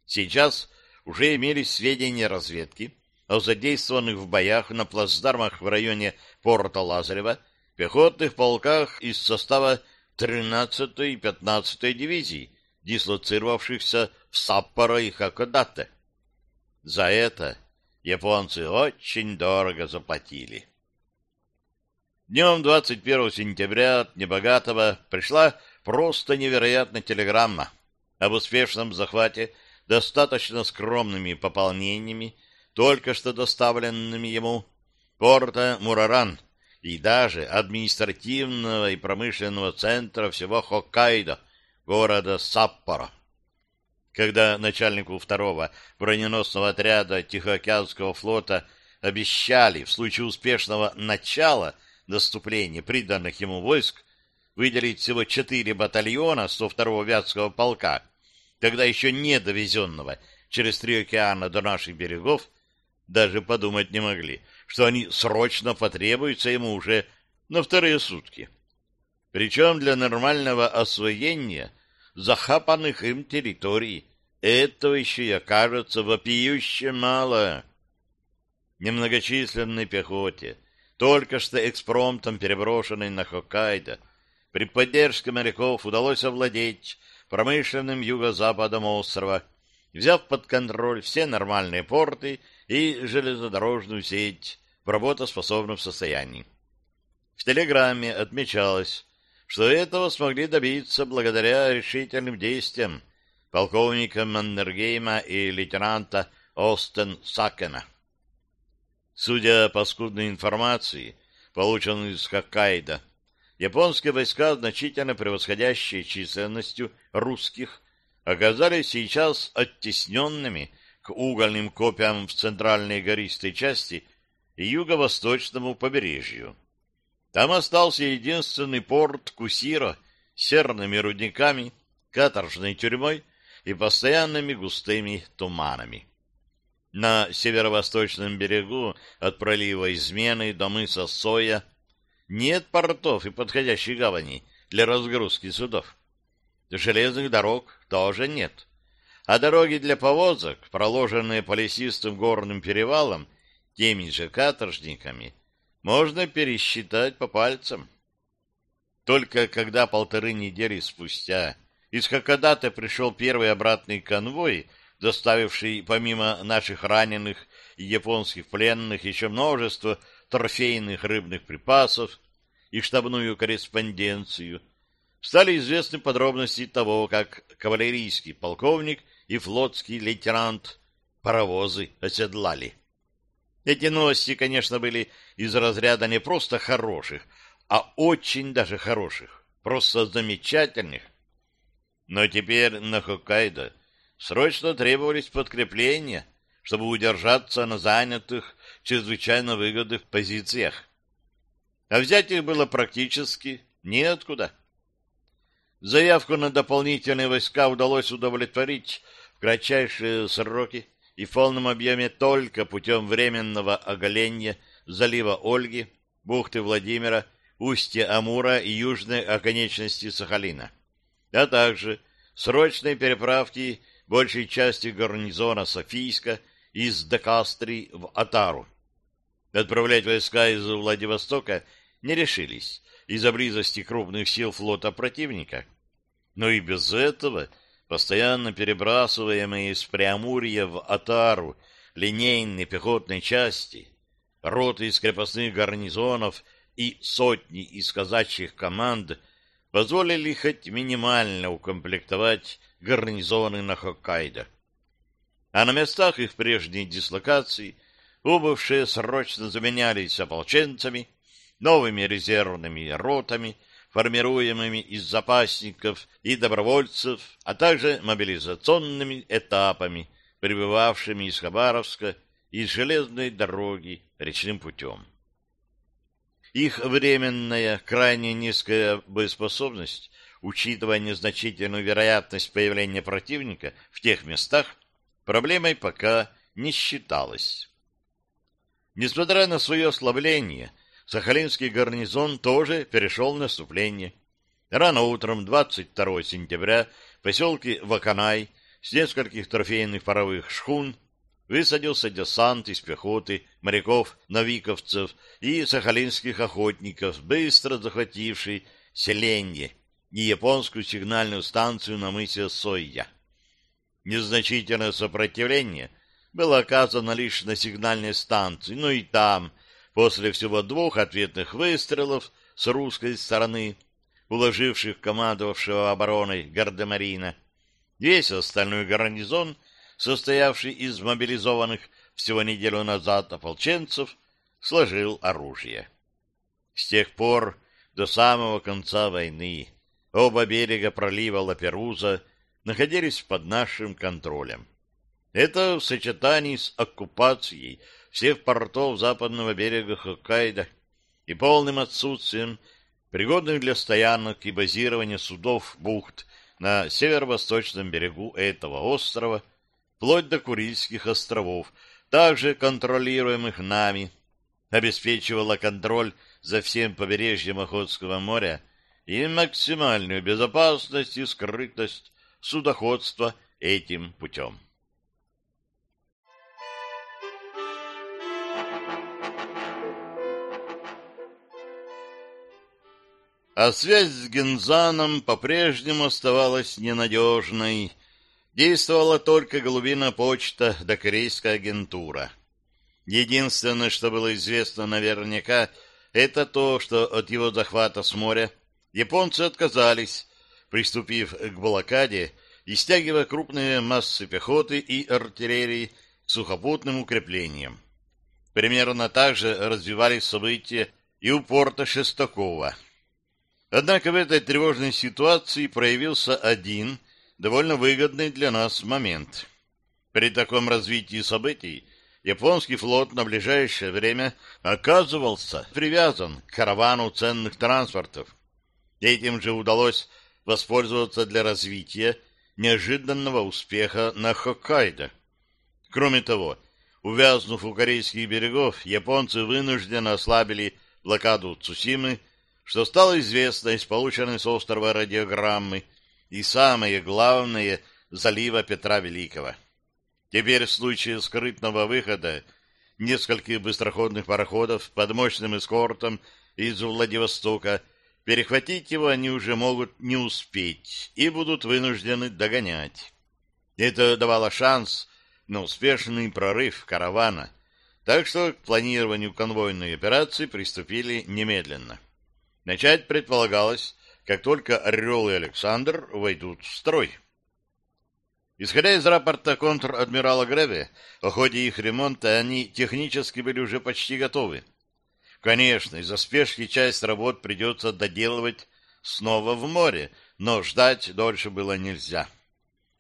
Сейчас уже имелись сведения разведки о задействованных в боях на плацдармах в районе порта Лазарева пехотных полках из состава 13-й и 15-й дивизий, дислоцировавшихся в Саппоро и Хакодате. За это Японцы очень дорого заплатили. Днем 21 сентября от Небогатого пришла просто невероятная телеграмма об успешном захвате достаточно скромными пополнениями, только что доставленными ему, порта Мураран и даже административного и промышленного центра всего Хоккайдо, города Саппоро. Когда начальнику второго броненосного отряда Тихоокеанского флота обещали в случае успешного начала наступления приданных ему войск выделить всего четыре батальона 102-го Вятского полка, тогда еще не довезенного через три океана до наших берегов, даже подумать не могли, что они срочно потребуются ему уже на вторые сутки. Причем для нормального освоения захапанных им территорий этого еще и окажется вопиюще мало. Немногочисленной пехоте, только что экспромтом переброшенной на Хоккайдо, при поддержке моряков удалось овладеть промышленным юго-западом острова, взяв под контроль все нормальные порты и железнодорожную сеть в работоспособном состоянии. В телеграмме отмечалось, что этого смогли добиться благодаря решительным действиям полковника Маннергейма и лейтенанта Остен Сакена. Судя по скудной информации, полученной из Хоккайдо, японские войска, значительно превосходящие численностью русских, оказались сейчас оттесненными к угольным копьям в центральной гористой части и юго-восточному побережью. Там остался единственный порт Кусиро с серными рудниками, каторжной тюрьмой и постоянными густыми туманами. На северо-восточном берегу от пролива Измены до мыса Соя нет портов и подходящей гавани для разгрузки судов. Железных дорог тоже нет. А дороги для повозок, проложенные по лесистым горным перевалам теми же каторжниками, можно пересчитать по пальцам. Только когда полторы недели спустя из Хакодата пришел первый обратный конвой, доставивший помимо наших раненых и японских пленных еще множество трофейных рыбных припасов и штабную корреспонденцию, стали известны подробности того, как кавалерийский полковник и флотский лейтенант паровозы оседлали. Эти новости, конечно, были из разряда не просто хороших, а очень даже хороших, просто замечательных. Но теперь на Хоккайдо срочно требовались подкрепления, чтобы удержаться на занятых, чрезвычайно выгодных позициях. А взять их было практически неоткуда. Заявку на дополнительные войска удалось удовлетворить в кратчайшие сроки и в полном объеме только путем временного оголения залива Ольги, бухты Владимира, устья Амура и южной оконечности Сахалина а также срочной переправки большей части гарнизона Софийска из Декастри в Атару. Отправлять войска из Владивостока не решились из-за близости крупных сил флота противника. Но и без этого постоянно перебрасываемые из Преамурья в Атару линейные пехотные части, роты из крепостных гарнизонов и сотни из казачьих команд – позволили хоть минимально укомплектовать гарнизоны на Хоккайдо. А на местах их прежней дислокации убывшие срочно заменялись ополченцами, новыми резервными ротами, формируемыми из запасников и добровольцев, а также мобилизационными этапами, прибывавшими из Хабаровска и железной дороги речным путем. Их временная, крайне низкая боеспособность, учитывая незначительную вероятность появления противника в тех местах, проблемой пока не считалась. Несмотря на свое ослабление, Сахалинский гарнизон тоже перешел в наступление. Рано утром 22 сентября в поселке Ваканай с нескольких трофейных паровых шхун высадился десант из пехоты, моряков, новиковцев и сахалинских охотников, быстро захвативший селенье и японскую сигнальную станцию на мысе Сойя. Незначительное сопротивление было оказано лишь на сигнальной станции, но и там, после всего двух ответных выстрелов с русской стороны, уложивших командовавшего обороной Гардемарина, весь остальной гарнизон, состоявший из мобилизованных всего неделю назад ополченцев, сложил оружие. С тех пор до самого конца войны оба берега пролива Лаперуза находились под нашим контролем. Это в сочетании с оккупацией всех портов западного берега Хоккайдо и полным отсутствием пригодных для стоянок и базирования судов бухт на северо-восточном берегу этого острова, вплоть до Курильских островов, также контролируемых нами, обеспечивала контроль за всем побережьем Охотского моря и максимальную безопасность и скрытность судоходства этим путем. А связь с Гензаном по-прежнему оставалась ненадежной. Действовала только голубина почта да корейская агентура. Единственное, что было известно наверняка, это то, что от его захвата с моря японцы отказались, приступив к блокаде и стягивая крупные массы пехоты и артиллерии к сухопутным укреплениям. Примерно так же развивались события и у порта Шестакова. Однако в этой тревожной ситуации проявился один, довольно выгодный для нас момент. При таком развитии событий японский флот на ближайшее время оказывался привязан к каравану ценных транспортов. Этим же удалось воспользоваться для развития неожиданного успеха на Хоккайдо. Кроме того, увязнув у корейских берегов, японцы вынужденно ослабили блокаду Цусимы, что стало известно из полученной с острова радиограммы и, самое главное, залива Петра Великого. Теперь в случае скрытного выхода нескольких быстроходных пароходов под мощным эскортом из Владивостока перехватить его они уже могут не успеть и будут вынуждены догонять. Это давало шанс на успешный прорыв каравана, так что к планированию конвойной операции приступили немедленно. Начать предполагалось, как только «Орел» и «Александр» войдут в строй. Исходя из рапорта контр-адмирала Греве, о ходе их ремонта они технически были уже почти готовы. Конечно, из-за спешки часть работ придется доделывать снова в море, но ждать дольше было нельзя.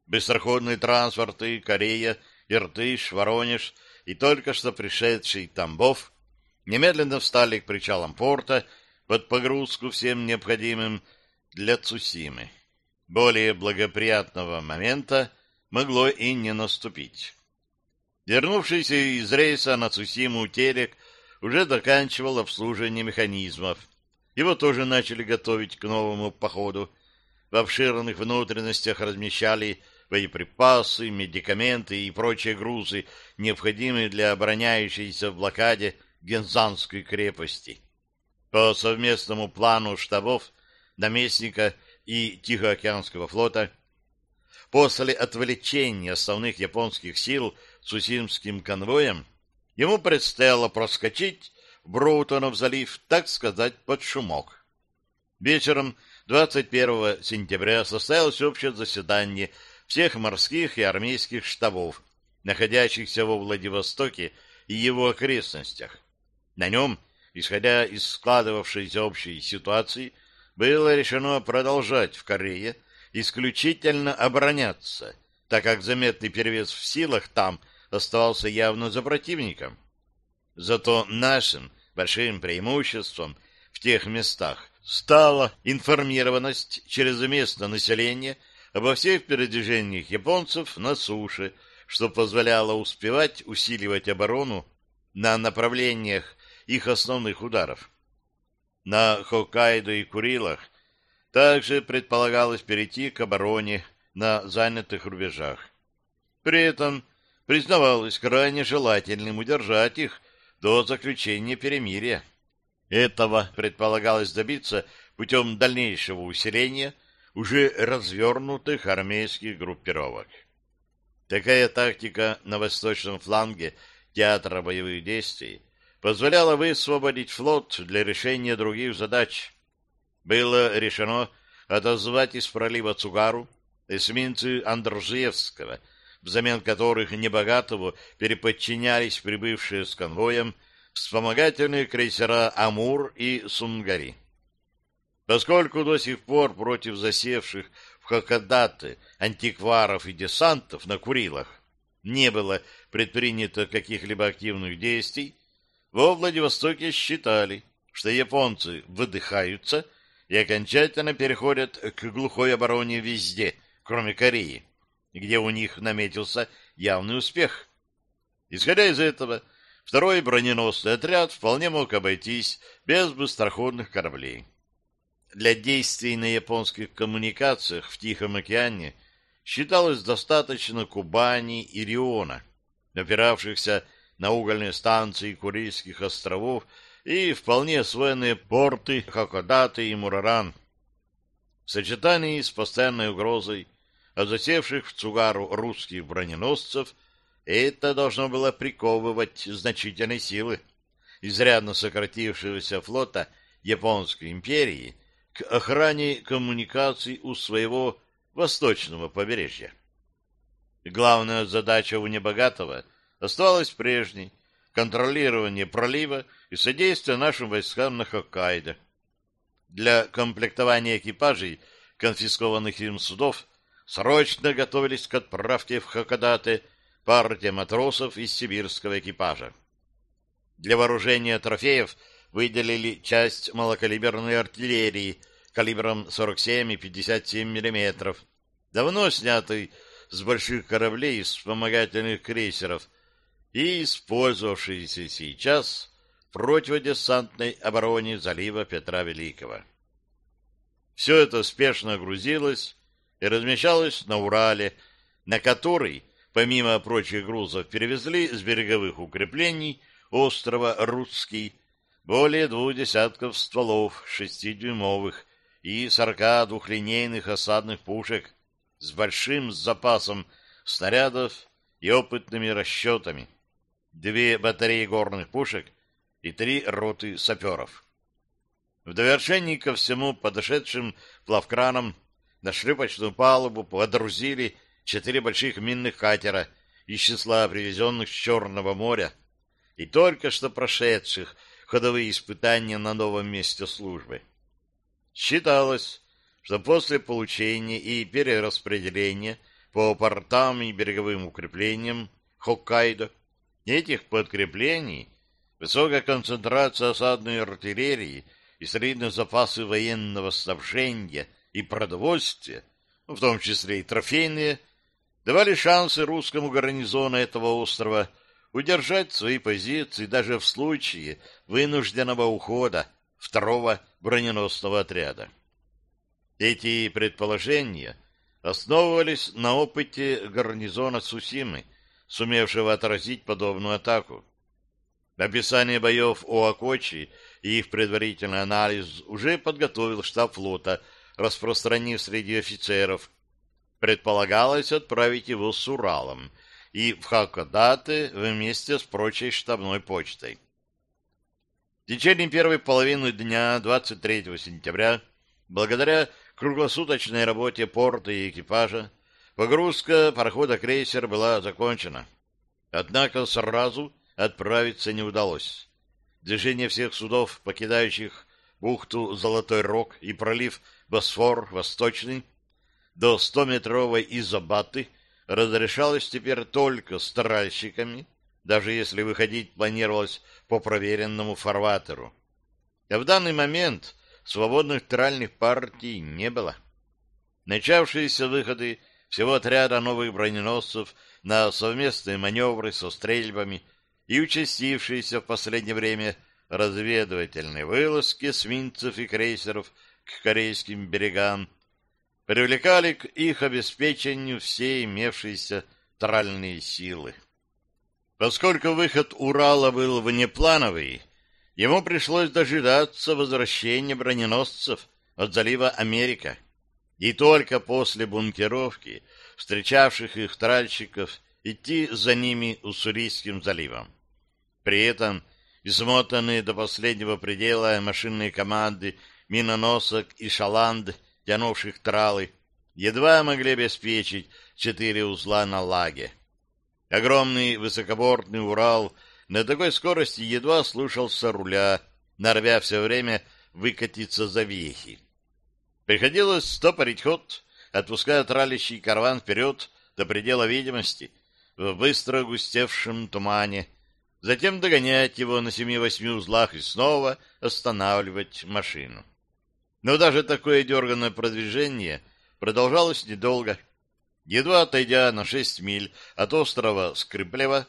Быстроходные транспорты Корея, Иртыш, Воронеж и только что пришедший Тамбов немедленно встали к причалам порта под погрузку всем необходимым для Цусимы. Более благоприятного момента могло и не наступить. Вернувшийся из рейса на Цусиму телек уже заканчивал обслуживание механизмов. Его тоже начали готовить к новому походу. В обширных внутренностях размещали боеприпасы, медикаменты и прочие грузы, необходимые для обороняющейся в блокаде Гензанской крепости. По совместному плану штабов наместника и Тихоокеанского флота после отвлечения основных японских сил Сусимским конвоем ему предстояло проскочить в Броутонов залив, так сказать, под шумок. Вечером 21 сентября состоялось общее заседание всех морских и армейских штабов, находящихся во Владивостоке и его окрестностях. На нем исходя из складывавшейся общей ситуации, было решено продолжать в Корее исключительно обороняться, так как заметный перевес в силах там оставался явно за противником. Зато нашим большим преимуществом в тех местах стала информированность через местное население обо всех передвижениях японцев на суше, что позволяло успевать усиливать оборону на направлениях их основных ударов. На Хоккайдо и Курилах также предполагалось перейти к обороне на занятых рубежах. При этом признавалось крайне желательным удержать их до заключения перемирия. Этого предполагалось добиться путем дальнейшего усиления уже развернутых армейских группировок. Такая тактика на восточном фланге театра боевых действий позволяла высвободить флот для решения других задач. Было решено отозвать из пролива Цугару эсминцы Андржиевского, взамен которых Небогатову переподчинялись прибывшие с конвоем вспомогательные крейсера «Амур» и «Сунгари». Поскольку до сих пор против засевших в Хакодате антикваров и десантов на Курилах не было предпринято каких-либо активных действий, во Владивостоке считали, что японцы выдыхаются и окончательно переходят к глухой обороне везде, кроме Кореи, где у них наметился явный успех. Исходя из этого, второй броненосный отряд вполне мог обойтись без быстроходных кораблей для действий на японских коммуникациях в Тихом океане считалось достаточно Кубани и Риона, опиравшихся на угольные станции Курильских островов и вполне освоенные порты Хакодаты и Мураран. В сочетании с постоянной угрозой от засевших в Цугару русских броненосцев это должно было приковывать значительные силы изрядно сократившегося флота Японской империи к охране коммуникаций у своего восточного побережья. Главная задача у Небогатого оставалась прежней — контролирование пролива и содействие нашим войскам на Хоккайдо. Для комплектования экипажей конфискованных им судов срочно готовились к отправке в Хакодате партия матросов из сибирского экипажа. Для вооружения трофеев — выделили часть малокалиберной артиллерии калибром 47 и 57 мм, давно снятый с больших кораблей и вспомогательных крейсеров и использовавшийся сейчас противодесантной обороне залива Петра Великого. Все это спешно грузилось и размещалось на Урале, на который, помимо прочих грузов, перевезли с береговых укреплений острова Русский более двух десятков стволов шестидюймовых и сорока двухлинейных осадных пушек с большим запасом снарядов и опытными расчетами, две батареи горных пушек и три роты саперов. В довершении ко всему подошедшим плавкранам на шлюпочную палубу подрузили четыре больших минных катера из числа привезенных с Черного моря и только что прошедших ходовые испытания на новом месте службы. Считалось, что после получения и перераспределения по портам и береговым укреплениям Хоккайдо этих подкреплений высокая концентрация осадной артиллерии и солидные запасы военного снабжения и продовольствия, в том числе и трофейные, давали шансы русскому гарнизону этого острова – удержать свои позиции даже в случае вынужденного ухода второго броненосного отряда. Эти предположения основывались на опыте гарнизона Сусимы, сумевшего отразить подобную атаку. Описание боев у Акочи и их предварительный анализ уже подготовил штаб флота, распространив среди офицеров. Предполагалось отправить его с Уралом — и в Хакодате вместе с прочей штабной почтой. В течение первой половины дня 23 сентября, благодаря круглосуточной работе порта и экипажа, погрузка парохода крейсер была закончена. Однако сразу отправиться не удалось. Движение всех судов, покидающих бухту Золотой Рог и пролив Босфор Восточный, до 100-метровой изобаты разрешалось теперь только старальщиками, даже если выходить планировалось по проверенному фарватеру. А в данный момент свободных тральных партий не было. Начавшиеся выходы всего отряда новых броненосцев на совместные маневры со стрельбами и участившиеся в последнее время разведывательные вылазки свинцев и крейсеров к корейским берегам привлекали к их обеспечению все имевшиеся тральные силы. Поскольку выход Урала был внеплановый, ему пришлось дожидаться возвращения броненосцев от залива Америка. И только после бункеровки встречавших их тральщиков идти за ними Уссурийским заливом. При этом измотанные до последнего предела машинные команды миноносок и шаланд, тянувших тралы, едва могли обеспечить четыре узла на лаге. Огромный высокобортный Урал на такой скорости едва слушался руля, норовя все время выкатиться за вехи. Приходилось стопорить ход, отпуская тралящий караван вперед до предела видимости, в быстро густевшем тумане, затем догонять его на семи-восьми узлах и снова останавливать машину. Но даже такое дерганное продвижение продолжалось недолго. Едва отойдя на шесть миль от острова Скрыплева,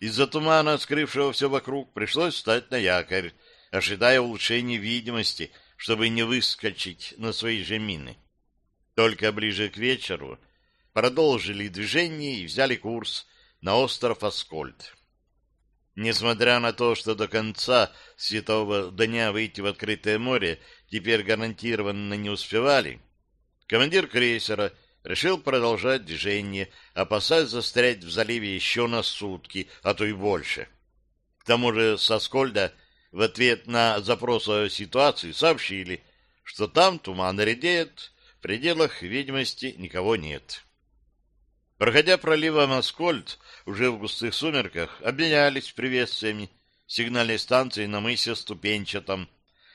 из-за тумана, скрывшего все вокруг, пришлось встать на якорь, ожидая улучшения видимости, чтобы не выскочить на свои же мины. Только ближе к вечеру продолжили движение и взяли курс на остров Аскольд. Несмотря на то, что до конца светового дня выйти в открытое море теперь гарантированно не успевали, командир крейсера решил продолжать движение, опасаясь застрять в заливе еще на сутки, а то и больше. К тому же со Скольда в ответ на запрос о ситуации сообщили, что там туман редеет, в пределах видимости никого нет. Проходя проливом Аскольд, уже в густых сумерках, обменялись приветствиями сигнальной станции на мысе Ступенчатом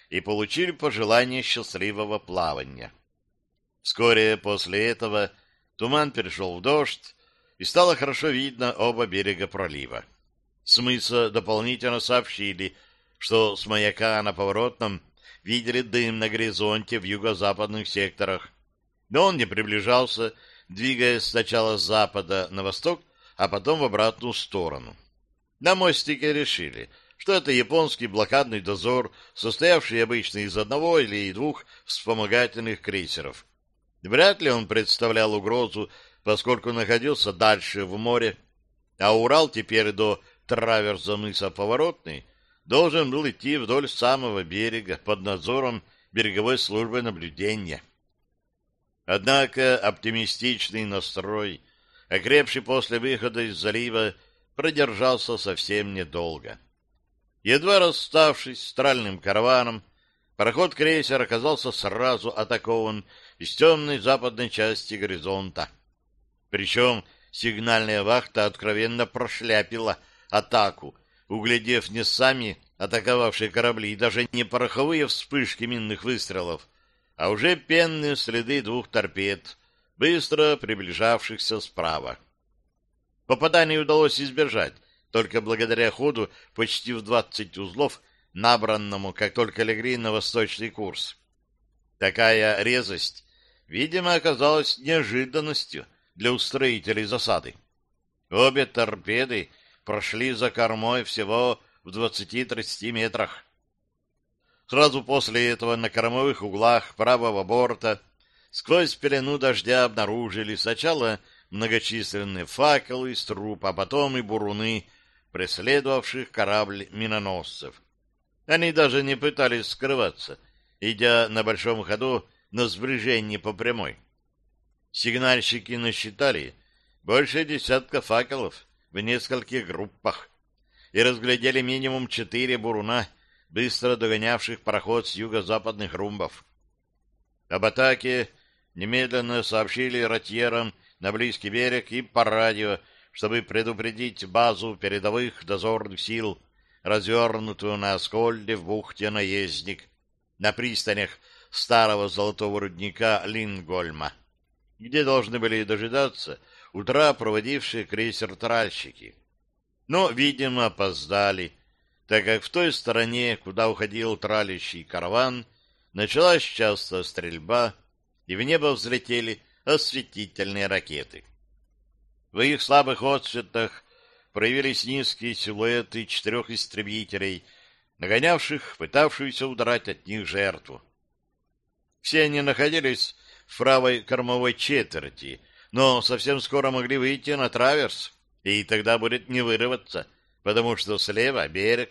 и получили пожелание счастливого плавания. Вскоре после этого туман перешел в дождь, и стало хорошо видно оба берега пролива. С мыса дополнительно сообщили, что с маяка на поворотном видели дым на горизонте в юго-западных секторах, но он не приближался, двигаясь сначала с запада на восток, а потом в обратную сторону. На мостике решили, что это японский блокадный дозор, состоявший обычно из одного или двух вспомогательных крейсеров. Вряд ли он представлял угрозу, поскольку находился дальше в море, а Урал теперь до траверза мыса Поворотный должен был идти вдоль самого берега под надзором береговой службы наблюдения. Однако оптимистичный настрой, окрепший после выхода из залива, продержался совсем недолго. Едва расставшись с тральным караваном, пароход крейсер оказался сразу атакован из темной западной части горизонта. Причем сигнальная вахта откровенно прошляпила атаку, углядев не сами атаковавшие корабли и даже не пороховые вспышки минных выстрелов, а уже пенные следы двух торпед, быстро приближавшихся справа. Попаданий удалось избежать, только благодаря ходу почти в двадцать узлов, набранному, как только легли на восточный курс. Такая резость, видимо, оказалась неожиданностью для устроителей засады. Обе торпеды прошли за кормой всего в двадцати-тридцати метрах. Сразу после этого на кормовых углах правого борта сквозь пелену дождя обнаружили сначала многочисленные факелы из труп, а потом и буруны, преследовавших корабль миноносцев. Они даже не пытались скрываться, идя на большом ходу на сближение по прямой. Сигнальщики насчитали больше десятка факелов в нескольких группах и разглядели минимум четыре буруна, быстро догонявших пароход с юго-западных румбов. Об атаке немедленно сообщили ротьерам на близкий берег и по радио, чтобы предупредить базу передовых дозорных сил, развернутую на Аскольде в бухте Наездник, на пристанях старого золотого рудника Лингольма, где должны были дожидаться утра проводившие крейсер-тральщики. Но, видимо, опоздали, так как в той стороне, куда уходил тралящий караван, началась часто стрельба, и в небо взлетели осветительные ракеты. В их слабых отсветах проявились низкие силуэты четырех истребителей, нагонявших пытавшуюся удрать от них жертву. Все они находились в правой кормовой четверти, но совсем скоро могли выйти на траверс, и тогда будет не вырваться, потому что слева берег.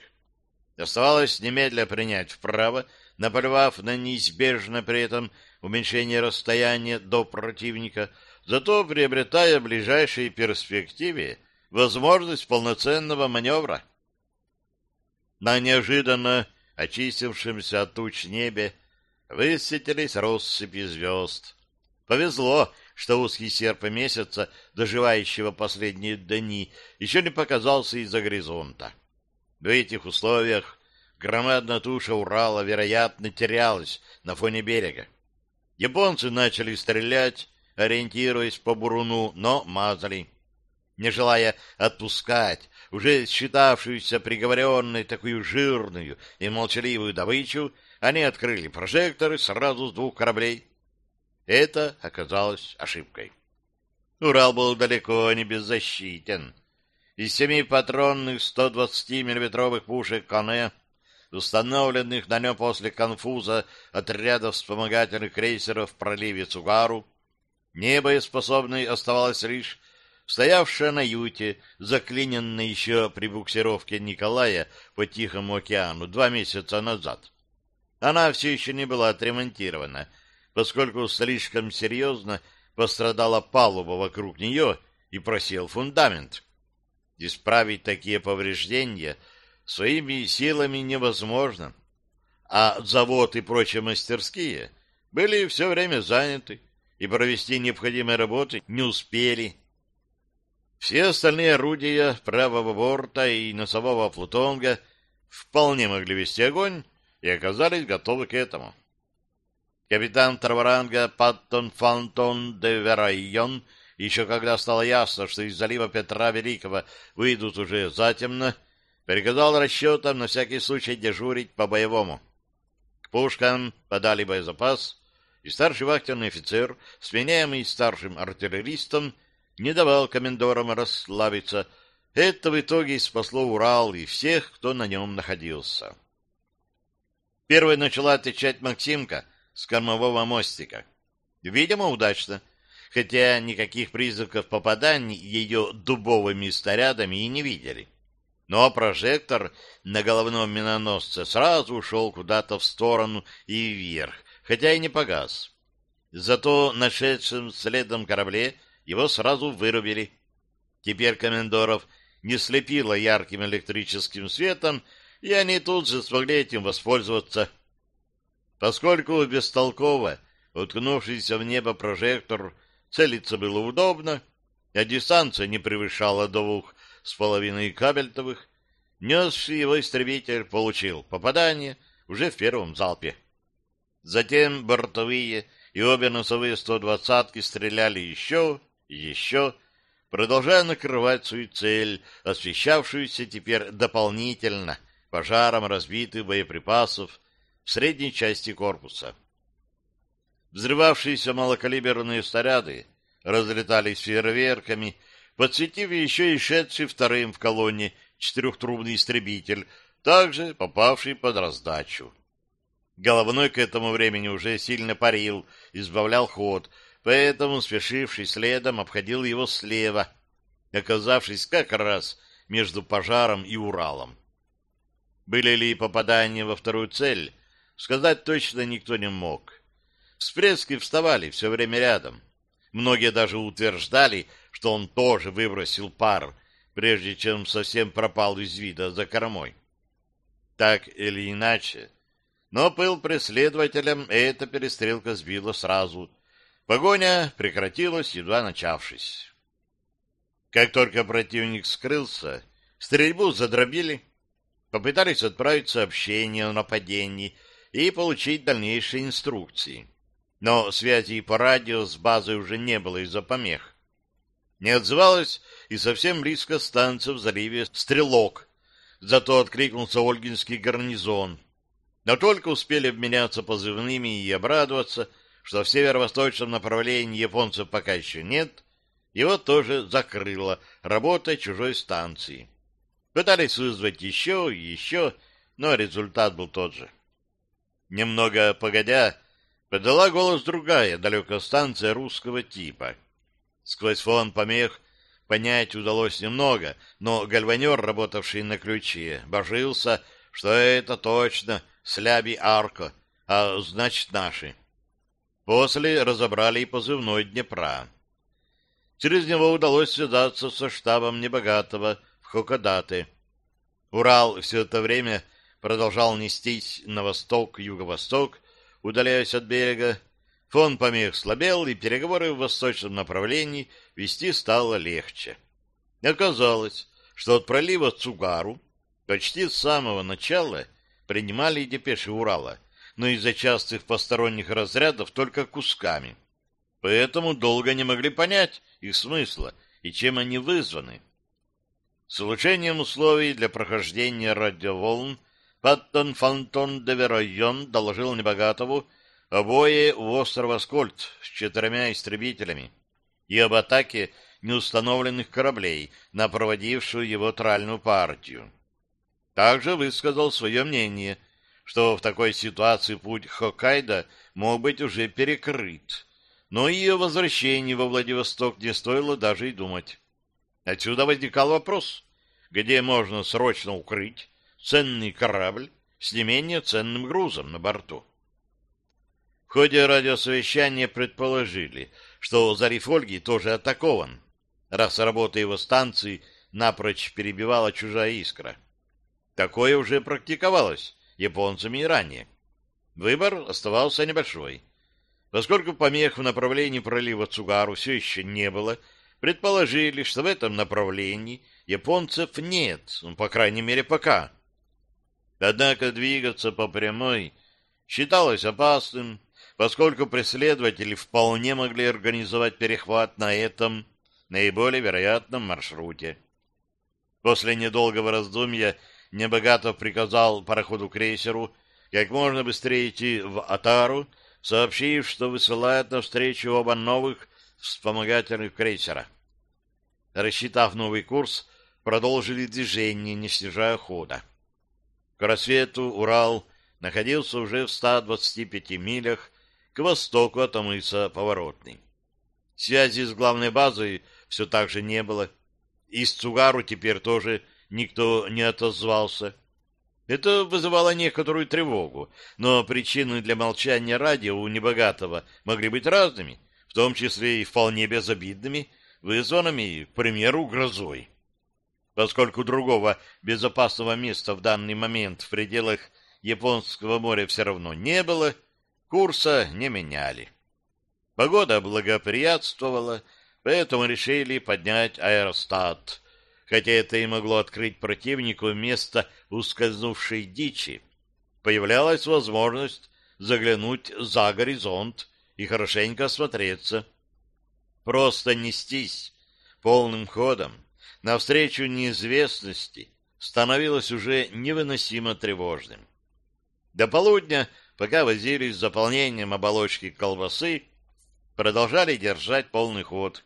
Оставалось немедля принять вправо, наплевав на неизбежно при этом уменьшение расстояния до противника, зато приобретая в ближайшей перспективе возможность полноценного маневра. На неожиданно очистившемся от туч небе высветились россыпи звезд. Повезло, что узкий серп месяца, доживающего последние дни, еще не показался из-за горизонта. В этих условиях громадная туша Урала, вероятно, терялась на фоне берега. Японцы начали стрелять, ориентируясь по буруну, но мазали. Не желая отпускать уже считавшуюся приговоренной такую жирную и молчаливую добычу, они открыли прожекторы сразу с двух кораблей. Это оказалось ошибкой. Урал был далеко не беззащитен. Из семи патронных 120 миллиметровых пушек «Коне», установленных на нем после конфуза отрядов вспомогательных крейсеров в проливе Цугару, небоеспособной оставалась лишь стоявшая на юте, заклиненная еще при буксировке Николая по Тихому океану два месяца назад. Она все еще не была отремонтирована, поскольку слишком серьезно пострадала палуба вокруг нее и просел фундамент. Исправить такие повреждения своими силами невозможно, а завод и прочие мастерские были все время заняты и провести необходимые работы не успели. Все остальные орудия правого борта и носового флотонга вполне могли вести огонь и оказались готовы к этому. Капитан Траваранга Паттон Фантон де Верайон, еще когда стало ясно, что из залива Петра Великого выйдут уже затемно, приказал расчетам на всякий случай дежурить по-боевому. К пушкам подали боезапас, и старший вахтенный офицер, сменяемый старшим артиллеристом, не давал комендорам расслабиться. Это в итоге спасло Урал и всех, кто на нем находился. Первой начала отвечать Максимка — с кормового мостика. Видимо, удачно, хотя никаких признаков попаданий ее дубовыми снарядами и не видели. Но прожектор на головном миноносце сразу ушел куда-то в сторону и вверх, хотя и не погас. Зато нашедшим следом корабле его сразу вырубили. Теперь комендоров не слепило ярким электрическим светом, и они тут же смогли этим воспользоваться. Поскольку бестолково, уткнувшийся в небо прожектор, целиться было удобно, а дистанция не превышала двух с половиной кабельтовых, несший его истребитель получил попадание уже в первом залпе. Затем бортовые и обе носовые 120-ки стреляли еще и еще, продолжая накрывать свою цель, освещавшуюся теперь дополнительно пожаром разбитых боеприпасов средней части корпуса. Взрывавшиеся малокалиберные снаряды разлетались фейерверками, подсветив еще и шедший вторым в колонне четырехтрубный истребитель, также попавший под раздачу. Головной к этому времени уже сильно парил, избавлял ход, поэтому, спешивший следом, обходил его слева, оказавшись как раз между пожаром и Уралом. Были ли попадания во вторую цель, сказать точно никто не мог. Всплески вставали все время рядом. Многие даже утверждали, что он тоже выбросил пар, прежде чем совсем пропал из вида за кормой. Так или иначе, но пыл преследователям эта перестрелка сбила сразу. Погоня прекратилась, едва начавшись. Как только противник скрылся, стрельбу задробили, попытались отправить сообщение о нападении, и получить дальнейшие инструкции. Но связи по радио с базой уже не было из-за помех. Не отзывалась и совсем близко станция в заливе «Стрелок», зато откликнулся Ольгинский гарнизон. Но только успели обменяться позывными и обрадоваться, что в северо-восточном направлении японцев пока еще нет, его тоже закрыло работа чужой станции. Пытались вызвать еще и еще, но результат был тот же. Немного погодя, подала голос другая далекая станция русского типа. Сквозь фон помех понять удалось немного, но гальванер, работавший на ключе, божился, что это точно сляби арка, а значит наши. После разобрали и позывной Днепра. Через него удалось связаться со штабом Небогатого в Хокодате. Урал все это время продолжал нестись на восток-юго-восток, удаляясь от берега. Фон помех слабел, и переговоры в восточном направлении вести стало легче. Оказалось, что от пролива Цугару почти с самого начала принимали депеши Урала, но из-за частых посторонних разрядов только кусками. Поэтому долго не могли понять их смысла и чем они вызваны. С улучшением условий для прохождения радиоволн Паттон Фантон де Веройон доложил Небогатову о бое у острова Скольд с четырьмя истребителями и об атаке неустановленных кораблей на проводившую его тральную партию. Также высказал свое мнение, что в такой ситуации путь Хоккайдо мог быть уже перекрыт, но ее возвращение во Владивосток не стоило даже и думать. Отсюда возникал вопрос, где можно срочно укрыть ценный корабль с не менее ценным грузом на борту. В ходе радиосовещания предположили, что Зариф Ольги тоже атакован, раз работа его станции напрочь перебивала чужая искра. Такое уже практиковалось японцами и ранее. Выбор оставался небольшой. Поскольку помех в направлении пролива Цугару все еще не было, предположили, что в этом направлении японцев нет, ну, по крайней мере, пока. Однако двигаться по прямой считалось опасным, поскольку преследователи вполне могли организовать перехват на этом наиболее вероятном маршруте. После недолгого раздумья Небогатов приказал пароходу-крейсеру как можно быстрее идти в Атару, сообщив, что высылает навстречу оба новых вспомогательных крейсера. Рассчитав новый курс, продолжили движение, не снижая хода. К рассвету Урал находился уже в 125 милях к востоку от мыса Поворотный. Связи с главной базой все так же не было. Из Цугару теперь тоже никто не отозвался. Это вызывало некоторую тревогу, но причины для молчания радио у небогатого могли быть разными, в том числе и вполне безобидными, вызванными, к примеру, грозой. Поскольку другого безопасного места в данный момент в пределах Японского моря все равно не было, курса не меняли. Погода благоприятствовала, поэтому решили поднять аэростат, хотя это и могло открыть противнику место ускользнувшей дичи. Появлялась возможность заглянуть за горизонт и хорошенько осмотреться. Просто нестись полным ходом навстречу неизвестности становилось уже невыносимо тревожным. До полудня, пока возились с заполнением оболочки колбасы, продолжали держать полный ход.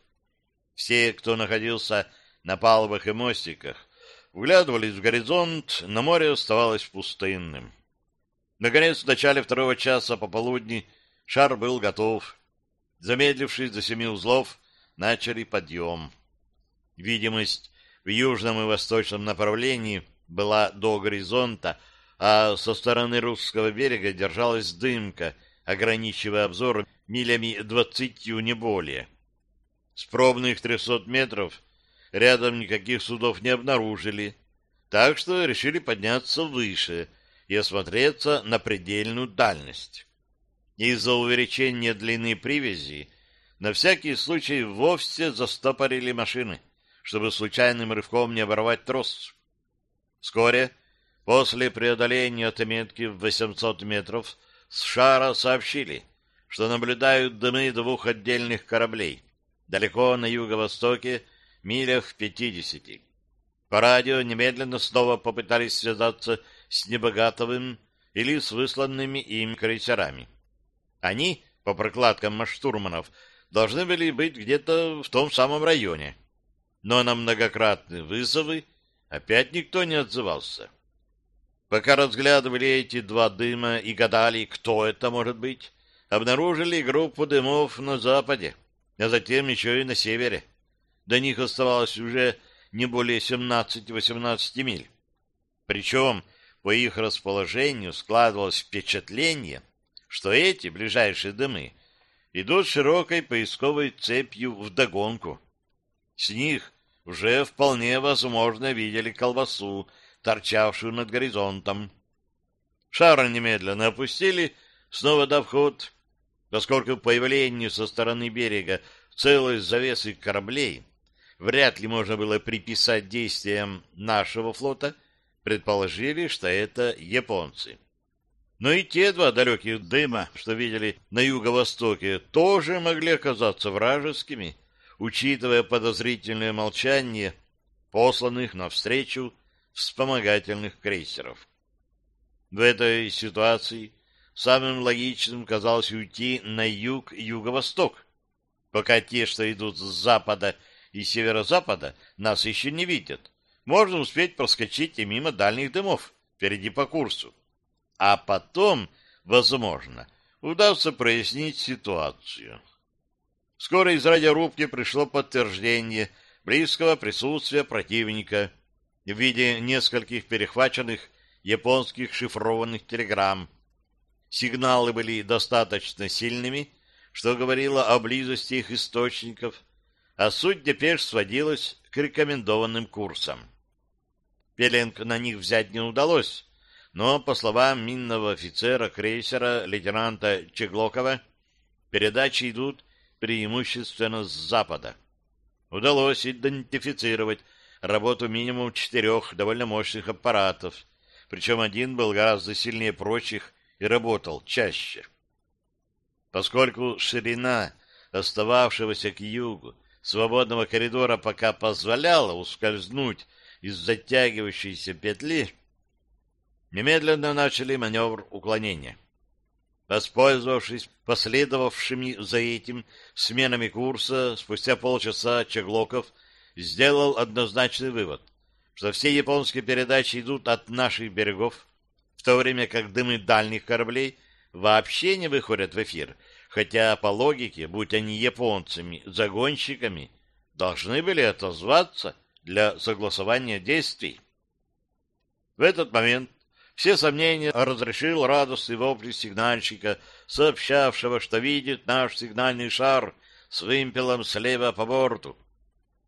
Все, кто находился на палубах и мостиках, вглядывались в горизонт, на море оставалось пустынным. Наконец, в начале второго часа пополудни шар был готов. Замедлившись до семи узлов, начали подъем. Видимость в южном и восточном направлении была до горизонта, а со стороны русского берега держалась дымка, ограничивая обзор милями двадцатью, не более. С пробных трехсот метров рядом никаких судов не обнаружили, так что решили подняться выше и осмотреться на предельную дальность. Из-за увеличения длины привязи на всякий случай вовсе застопорили машины, чтобы случайным рывком не оборвать трос. Вскоре, после преодоления отметки в 800 метров, с шара сообщили, что наблюдают дымы двух отдельных кораблей далеко на юго-востоке милях в пятидесяти. По радио немедленно снова попытались связаться с Небогатовым или с высланными им крейсерами. Они, по прокладкам маштурманов, должны были быть где-то в том самом районе. Но на многократные вызовы опять никто не отзывался. Пока разглядывали эти два дыма и гадали, кто это может быть, обнаружили группу дымов на западе, а затем еще и на севере. До них оставалось уже не более 17-18 миль. Причем по их расположению складывалось впечатление, что эти ближайшие дымы идут широкой поисковой цепью вдогонку, С них уже вполне возможно видели колбасу, торчавшую над горизонтом. Шар немедленно опустили, снова дав ход, поскольку появлению со стороны берега целой завесы кораблей вряд ли можно было приписать действиям нашего флота, предположили, что это японцы. Но и те два далеких дыма, что видели на юго-востоке, тоже могли оказаться вражескими, учитывая подозрительное молчание посланных навстречу вспомогательных крейсеров. В этой ситуации самым логичным казалось уйти на юг-юго-восток, пока те, что идут с запада и северо-запада, нас еще не видят. Можно успеть проскочить и мимо дальних дымов, впереди по курсу а потом, возможно, удастся прояснить ситуацию. Скоро из радиорубки пришло подтверждение близкого присутствия противника в виде нескольких перехваченных японских шифрованных телеграмм. Сигналы были достаточно сильными, что говорило о близости их источников, а суть депеш сводилась к рекомендованным курсам. Пеленг на них взять не удалось, но, по словам минного офицера крейсера лейтенанта Чеглокова, передачи идут преимущественно с запада. Удалось идентифицировать работу минимум четырех довольно мощных аппаратов, причем один был гораздо сильнее прочих и работал чаще. Поскольку ширина остававшегося к югу свободного коридора пока позволяла ускользнуть из затягивающейся петли, немедленно начали маневр уклонения. Воспользовавшись последовавшими за этим сменами курса, спустя полчаса Чеглоков сделал однозначный вывод, что все японские передачи идут от наших берегов, в то время как дымы дальних кораблей вообще не выходят в эфир, хотя по логике, будь они японцами, загонщиками, должны были отозваться для согласования действий. В этот момент все сомнения разрешил радостный вопль сигнальщика, сообщавшего, что видит наш сигнальный шар с вымпелом слева по борту.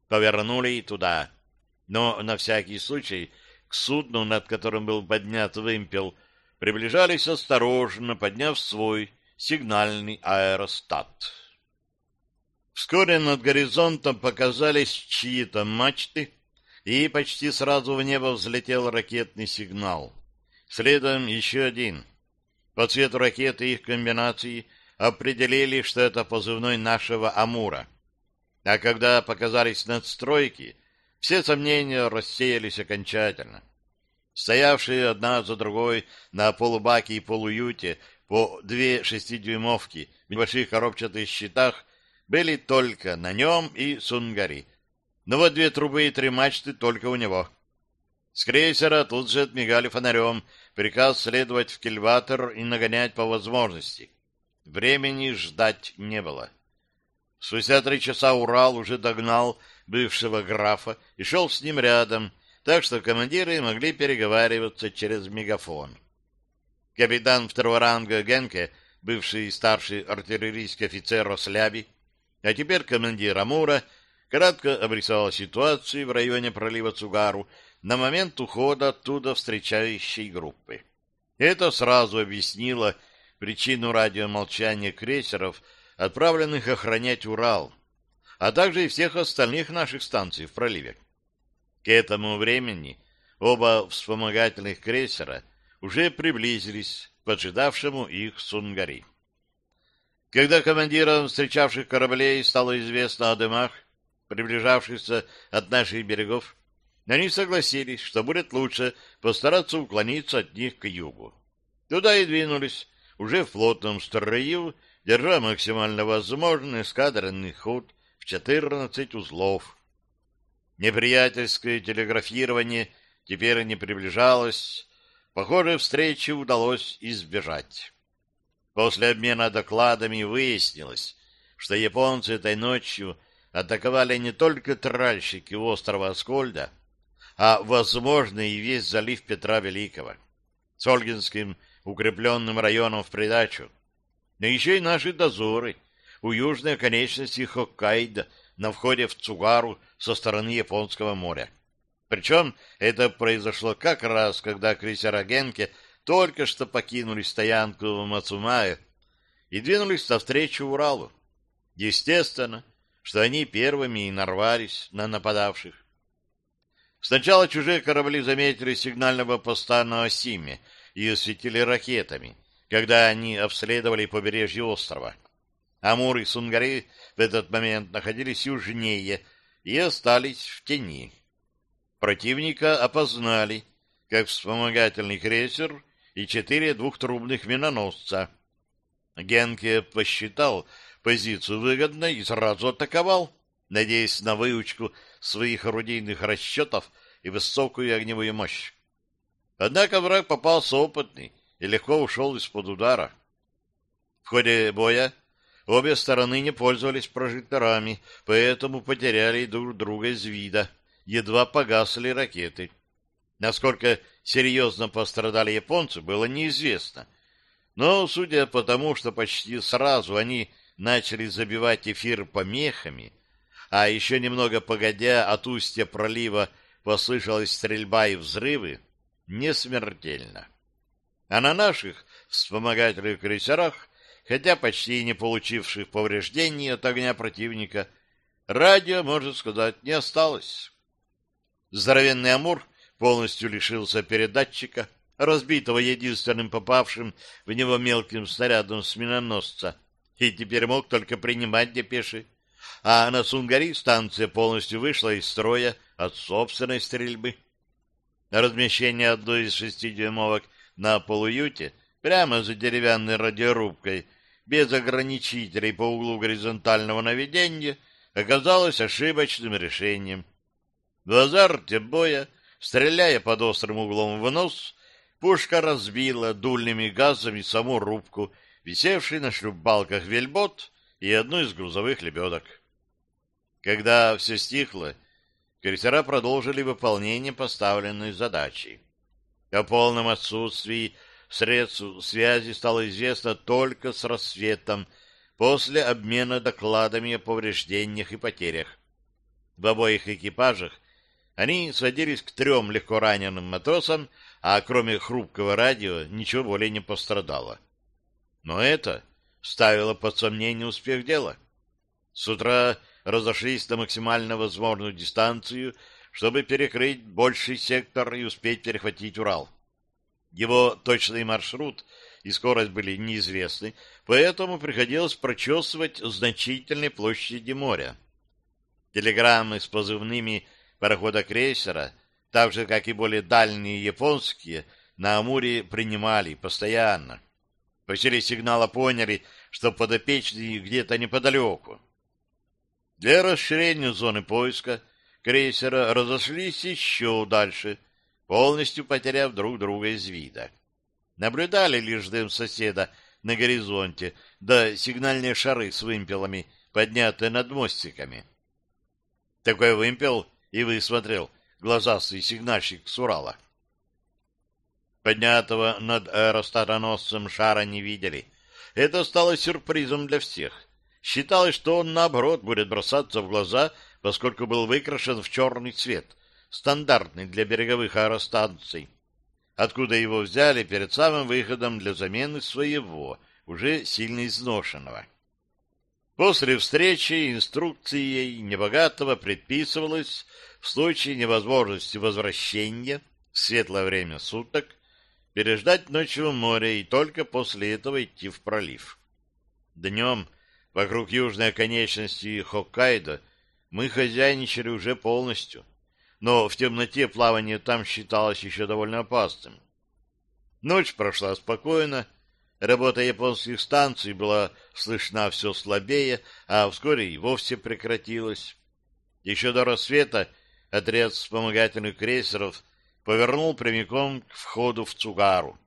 Повернули туда. Но на всякий случай к судну, над которым был поднят вымпел, приближались осторожно, подняв свой сигнальный аэростат. Вскоре над горизонтом показались чьи-то мачты, и почти сразу в небо взлетел ракетный сигнал. Следом еще один. По цвету ракеты и их комбинации определили, что это позывной нашего «Амура». А когда показались надстройки, все сомнения рассеялись окончательно. Стоявшие одна за другой на полубаке и полуюте по две шестидюймовки в небольших коробчатых щитах были только на нем и Сунгари. Но вот две трубы и три мачты только у него. С крейсера тут же отмигали фонарем, приказ следовать в кильватор и нагонять по возможности. Времени ждать не было. Спустя три часа Урал уже догнал бывшего графа и шел с ним рядом, так что командиры могли переговариваться через мегафон. Капитан второго ранга Генке, бывший старший артиллерийский офицер Росляби, а теперь командир Амура, кратко обрисовал ситуацию в районе пролива Цугару на момент ухода оттуда встречающей группы. Это сразу объяснило причину радиомолчания крейсеров, отправленных охранять Урал, а также и всех остальных наших станций в проливе. К этому времени оба вспомогательных крейсера уже приблизились к поджидавшему их Сунгари. Когда командирам встречавших кораблей стало известно о дымах, приближавшихся от наших берегов, они согласились, что будет лучше постараться уклониться от них к югу. Туда и двинулись, уже в плотном строю, держа максимально возможный эскадренный ход в 14 узлов. Неприятельское телеграфирование теперь не приближалось, похоже, встречи удалось избежать. После обмена докладами выяснилось, что японцы этой ночью атаковали не только тральщики острова Аскольда, а, возможно, и весь залив Петра Великого, с Ольгинским укрепленным районом в придачу. Но еще и наши дозоры у южной оконечности Хоккайдо на входе в Цугару со стороны Японского моря. Причем это произошло как раз, когда крейсера Генке только что покинули стоянку в Мацумае и двинулись навстречу Уралу. Естественно, что они первыми и нарвались на нападавших. Сначала чужие корабли заметили сигнального поста на Осиме и осветили ракетами, когда они обследовали побережье острова. Амур и Сунгари в этот момент находились южнее и остались в тени. Противника опознали, как вспомогательный крейсер и четыре двухтрубных миноносца. Генке посчитал позицию выгодной и сразу атаковал, надеясь на выучку своих орудийных расчетов и высокую огневую мощь. Однако враг попался опытный и легко ушел из-под удара. В ходе боя обе стороны не пользовались прожекторами, поэтому потеряли друг друга из вида. Едва погасли ракеты. Насколько серьезно пострадали японцы, было неизвестно. Но, судя по тому, что почти сразу они начали забивать эфир помехами, а еще немного погодя от устья пролива послышалась стрельба и взрывы, не смертельно. А на наших вспомогательных крейсерах, хотя почти не получивших повреждений от огня противника, радио, можно сказать, не осталось. Здоровенный Амур полностью лишился передатчика, разбитого единственным попавшим в него мелким снарядом с миноносца, и теперь мог только принимать депеши. А на Сунгари станция полностью вышла из строя от собственной стрельбы. Размещение одной из шестидюймовок на полуюте прямо за деревянной радиорубкой без ограничителей по углу горизонтального наведения оказалось ошибочным решением. В азарте боя, стреляя под острым углом в нос, пушка разбила дульными газами саму рубку, висевший на шлюпбалках вельбот и одну из грузовых лебедок. Когда все стихло, крейсера продолжили выполнение поставленной задачи. О полном отсутствии средств связи стало известно только с рассветом, после обмена докладами о повреждениях и потерях. В обоих экипажах они сводились к трем легко раненым матросам, а кроме хрупкого радио ничего более не пострадало. Но это ставило под сомнение успех дела. С утра разошлись на максимально возможную дистанцию, чтобы перекрыть больший сектор и успеть перехватить Урал. Его точный маршрут и скорость были неизвестны, поэтому приходилось прочесывать значительные площади моря. Телеграммы с позывными парохода крейсера, так же, как и более дальние японские, на Амуре принимали постоянно. По силе сигнала поняли, что подопечный где-то неподалеку. Для расширения зоны поиска крейсера разошлись еще дальше, полностью потеряв друг друга из вида. Наблюдали лишь дым соседа на горизонте, да сигнальные шары с вымпелами, поднятые над мостиками. Такой вымпел и высмотрел глазастый сигнальщик с Урала. Поднятого над аэростатоносцем шара не видели. Это стало сюрпризом для всех. Считалось, что он, наоборот, будет бросаться в глаза, поскольку был выкрашен в черный цвет, стандартный для береговых аэростанций, откуда его взяли перед самым выходом для замены своего, уже сильно изношенного. После встречи инструкцией небогатого предписывалось в случае невозможности возвращения в светлое время суток переждать ночь в море и только после этого идти в пролив. Днем вокруг южной оконечности Хоккайдо мы хозяйничали уже полностью, но в темноте плавание там считалось еще довольно опасным. Ночь прошла спокойно, Работа японских станций была слышна все слабее, а вскоре и вовсе прекратилась. Еще до рассвета отряд вспомогательных крейсеров повернул прямиком к входу в Цугару.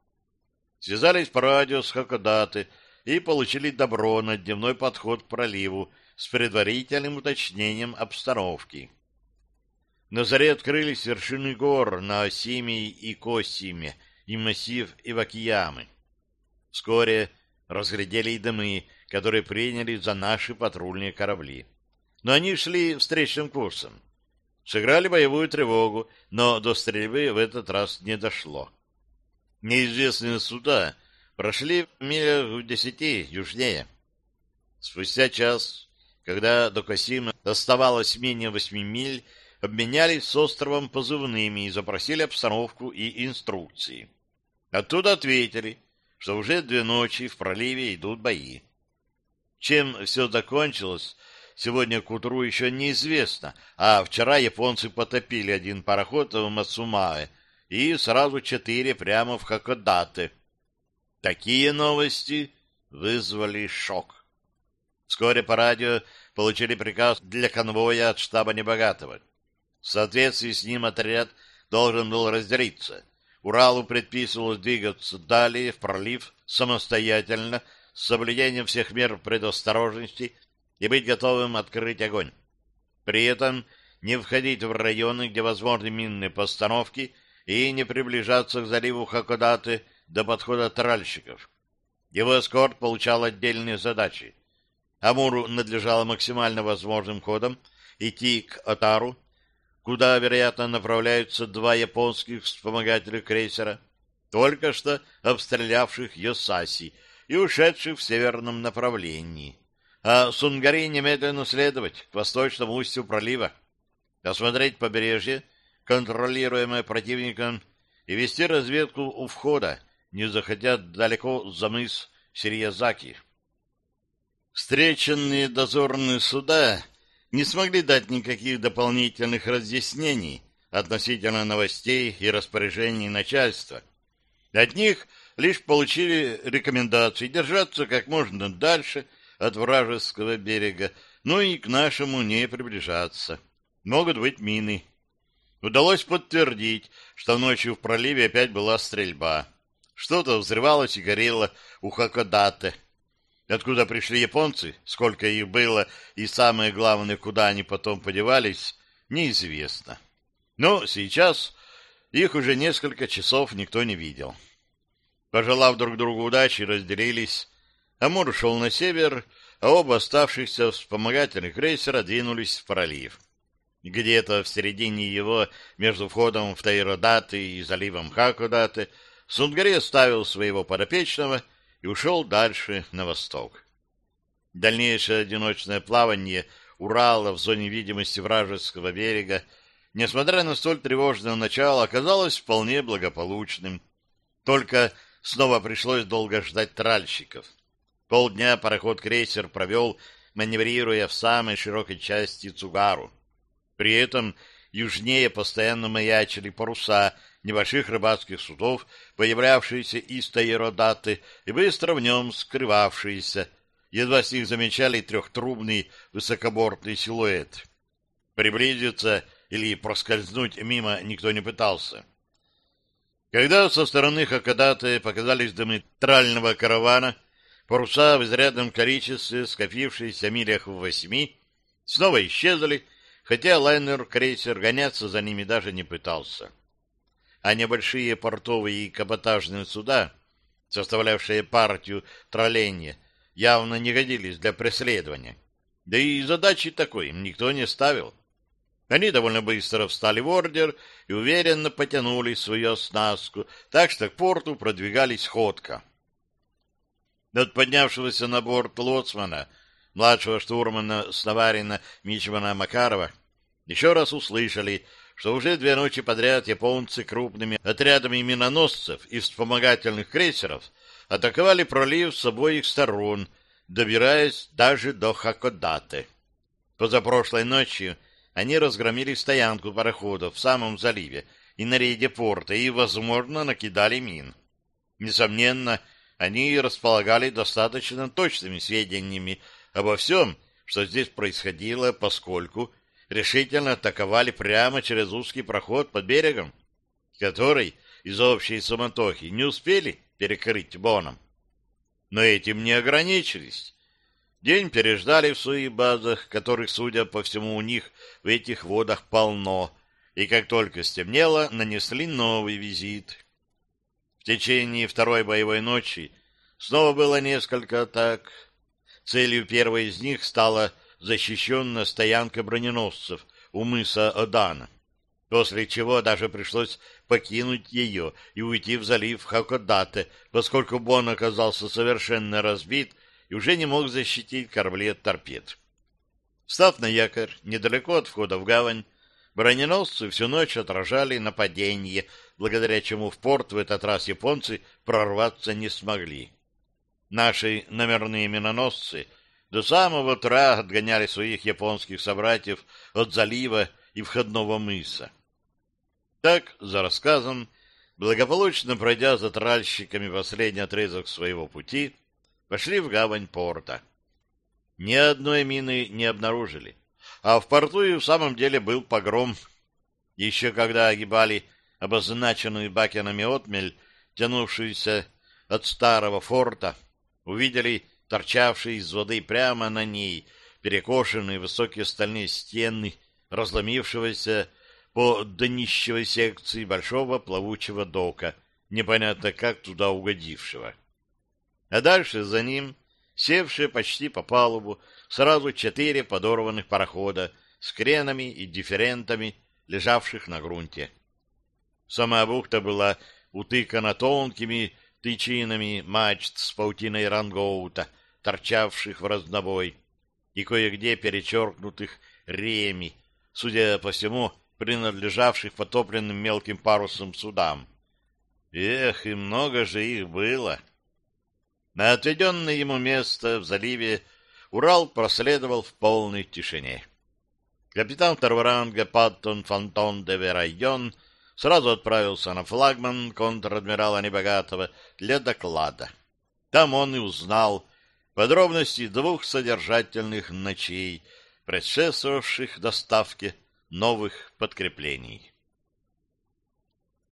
Связались по радио с Хакодаты и получили добро на дневной подход к проливу с предварительным уточнением обстановки. На заре открылись вершины гор на Осиме и Косиме и массив Ивакиямы. Вскоре разглядели и дымы, которые приняли за наши патрульные корабли. но они шли встречным курсом. Сыграли боевую тревогу, но до стрельбы в этот раз не дошло. Неизвестные суда прошли в милях в десяти южнее. Спустя час, когда до Касима оставалось менее восьми миль, обменялись с островом позывными и запросили обстановку и инструкции. Оттуда ответили, что уже две ночи в проливе идут бои. Чем все закончилось, сегодня к утру еще неизвестно, а вчера японцы потопили один пароход в Мацумае и сразу четыре прямо в Хакодате. Такие новости вызвали шок. Вскоре по радио получили приказ для конвоя от штаба Небогатого. В соответствии с ним отряд должен был разделиться. Уралу предписывалось двигаться далее в пролив самостоятельно с соблюдением всех мер предосторожности и быть готовым открыть огонь. При этом не входить в районы, где возможны минные постановки, и не приближаться к заливу Хакодаты до подхода тральщиков. Его эскорт получал отдельные задачи. Амуру надлежало максимально возможным ходом идти к Отару, куда, вероятно, направляются два японских вспомогателя крейсера, только что обстрелявших Йосаси и ушедших в северном направлении. А Сунгари немедленно следовать к восточному устью пролива, осмотреть побережье, контролируемое противником, и вести разведку у входа, не заходя далеко за мыс Сириязаки. Встреченные дозорные суда не смогли дать никаких дополнительных разъяснений относительно новостей и распоряжений начальства. От них лишь получили рекомендации держаться как можно дальше от вражеского берега, но и к нашему не приближаться. Могут быть мины. Удалось подтвердить, что ночью в проливе опять была стрельба. Что-то взрывалось и горело у Хакодате. Откуда пришли японцы, сколько их было и, самое главное, куда они потом подевались, неизвестно. Но сейчас их уже несколько часов никто не видел. Пожелав друг другу удачи, разделились. Амур ушел на север, а оба оставшихся вспомогательных крейсера двинулись в пролив. Где-то в середине его, между входом в Тайродаты и заливом Хакодаты, Сунгари оставил своего подопечного и ушел дальше на восток. Дальнейшее одиночное плавание Урала в зоне видимости вражеского берега, несмотря на столь тревожное начало, оказалось вполне благополучным. Только снова пришлось долго ждать тральщиков. Полдня пароход-крейсер провел, маневрируя в самой широкой части Цугару. При этом южнее постоянно маячили паруса небольших рыбацких судов, появлявшиеся из Таиродаты и быстро в нем скрывавшиеся. Едва с них замечали трехтрубный высокобортный силуэт. Приблизиться или проскользнуть мимо никто не пытался. Когда со стороны Хакадаты показались дымы трального каравана, паруса в изрядном количестве, скопившиеся милях в восьми, снова исчезли, хотя лайнер-крейсер гоняться за ними даже не пытался. А небольшие портовые и каботажные суда, составлявшие партию тролления, явно не годились для преследования. Да и задачи такой им никто не ставил. Они довольно быстро встали в ордер и уверенно потянули свою оснастку, так что к порту продвигались ходко. От поднявшегося на борт лоцмана, младшего штурмана Снаварина Мичмана Макарова, еще раз услышали, что уже две ночи подряд японцы крупными отрядами миноносцев и вспомогательных крейсеров атаковали пролив с обоих сторон, добираясь даже до Хакодаты. Позапрошлой ночью они разгромили стоянку пароходов в самом заливе и на рейде порта и, возможно, накидали мин. Несомненно, они располагали достаточно точными сведениями обо всем, что здесь происходило, поскольку решительно атаковали прямо через узкий проход под берегом, который из общей суматохи не успели перекрыть боном. Но этим не ограничились. День переждали в своих базах, которых, судя по всему, у них в этих водах полно, и как только стемнело, нанесли новый визит. Течение второй боевой ночи снова было несколько атак. Целью первой из них стало защищенная стоянка броненосцев у мыса Одана, после чего даже пришлось покинуть ее и уйти в залив Хакодате, поскольку Бон оказался совершенно разбит и уже не мог защитить корабли от торпед. Став на якорь недалеко от входа в гавань, броненосцы всю ночь отражали нападение, благодаря чему в порт в этот раз японцы прорваться не смогли. Наши номерные миноносцы до самого утра отгоняли своих японских собратьев от залива и входного мыса. Так, за рассказом, благополучно пройдя за тральщиками последний отрезок своего пути, пошли в гавань порта. Ни одной мины не обнаружили, а в порту и в самом деле был погром. Еще когда огибали обозначенную бакенами отмель, тянувшуюся от старого форта, увидели торчавшие из воды прямо на ней перекошенные высокие стальные стены разломившегося по днищевой секции большого плавучего дока, непонятно как туда угодившего. А дальше за ним, севшие почти по палубу, сразу четыре подорванных парохода с кренами и дифферентами, лежавших на грунте. Сама бухта была утыкана тонкими тычинами мачт с паутиной рангоута, торчавших в разнобой, и кое-где перечеркнутых реми, судя по всему, принадлежавших потопленным мелким парусом судам. Эх, и много же их было! На отведенное ему место в заливе Урал проследовал в полной тишине. Капитан второго ранга Паттон Фантон де Верайон сразу отправился на флагман контр-адмирала Небогатого для доклада. Там он и узнал подробности двух содержательных ночей, предшествовавших доставке новых подкреплений.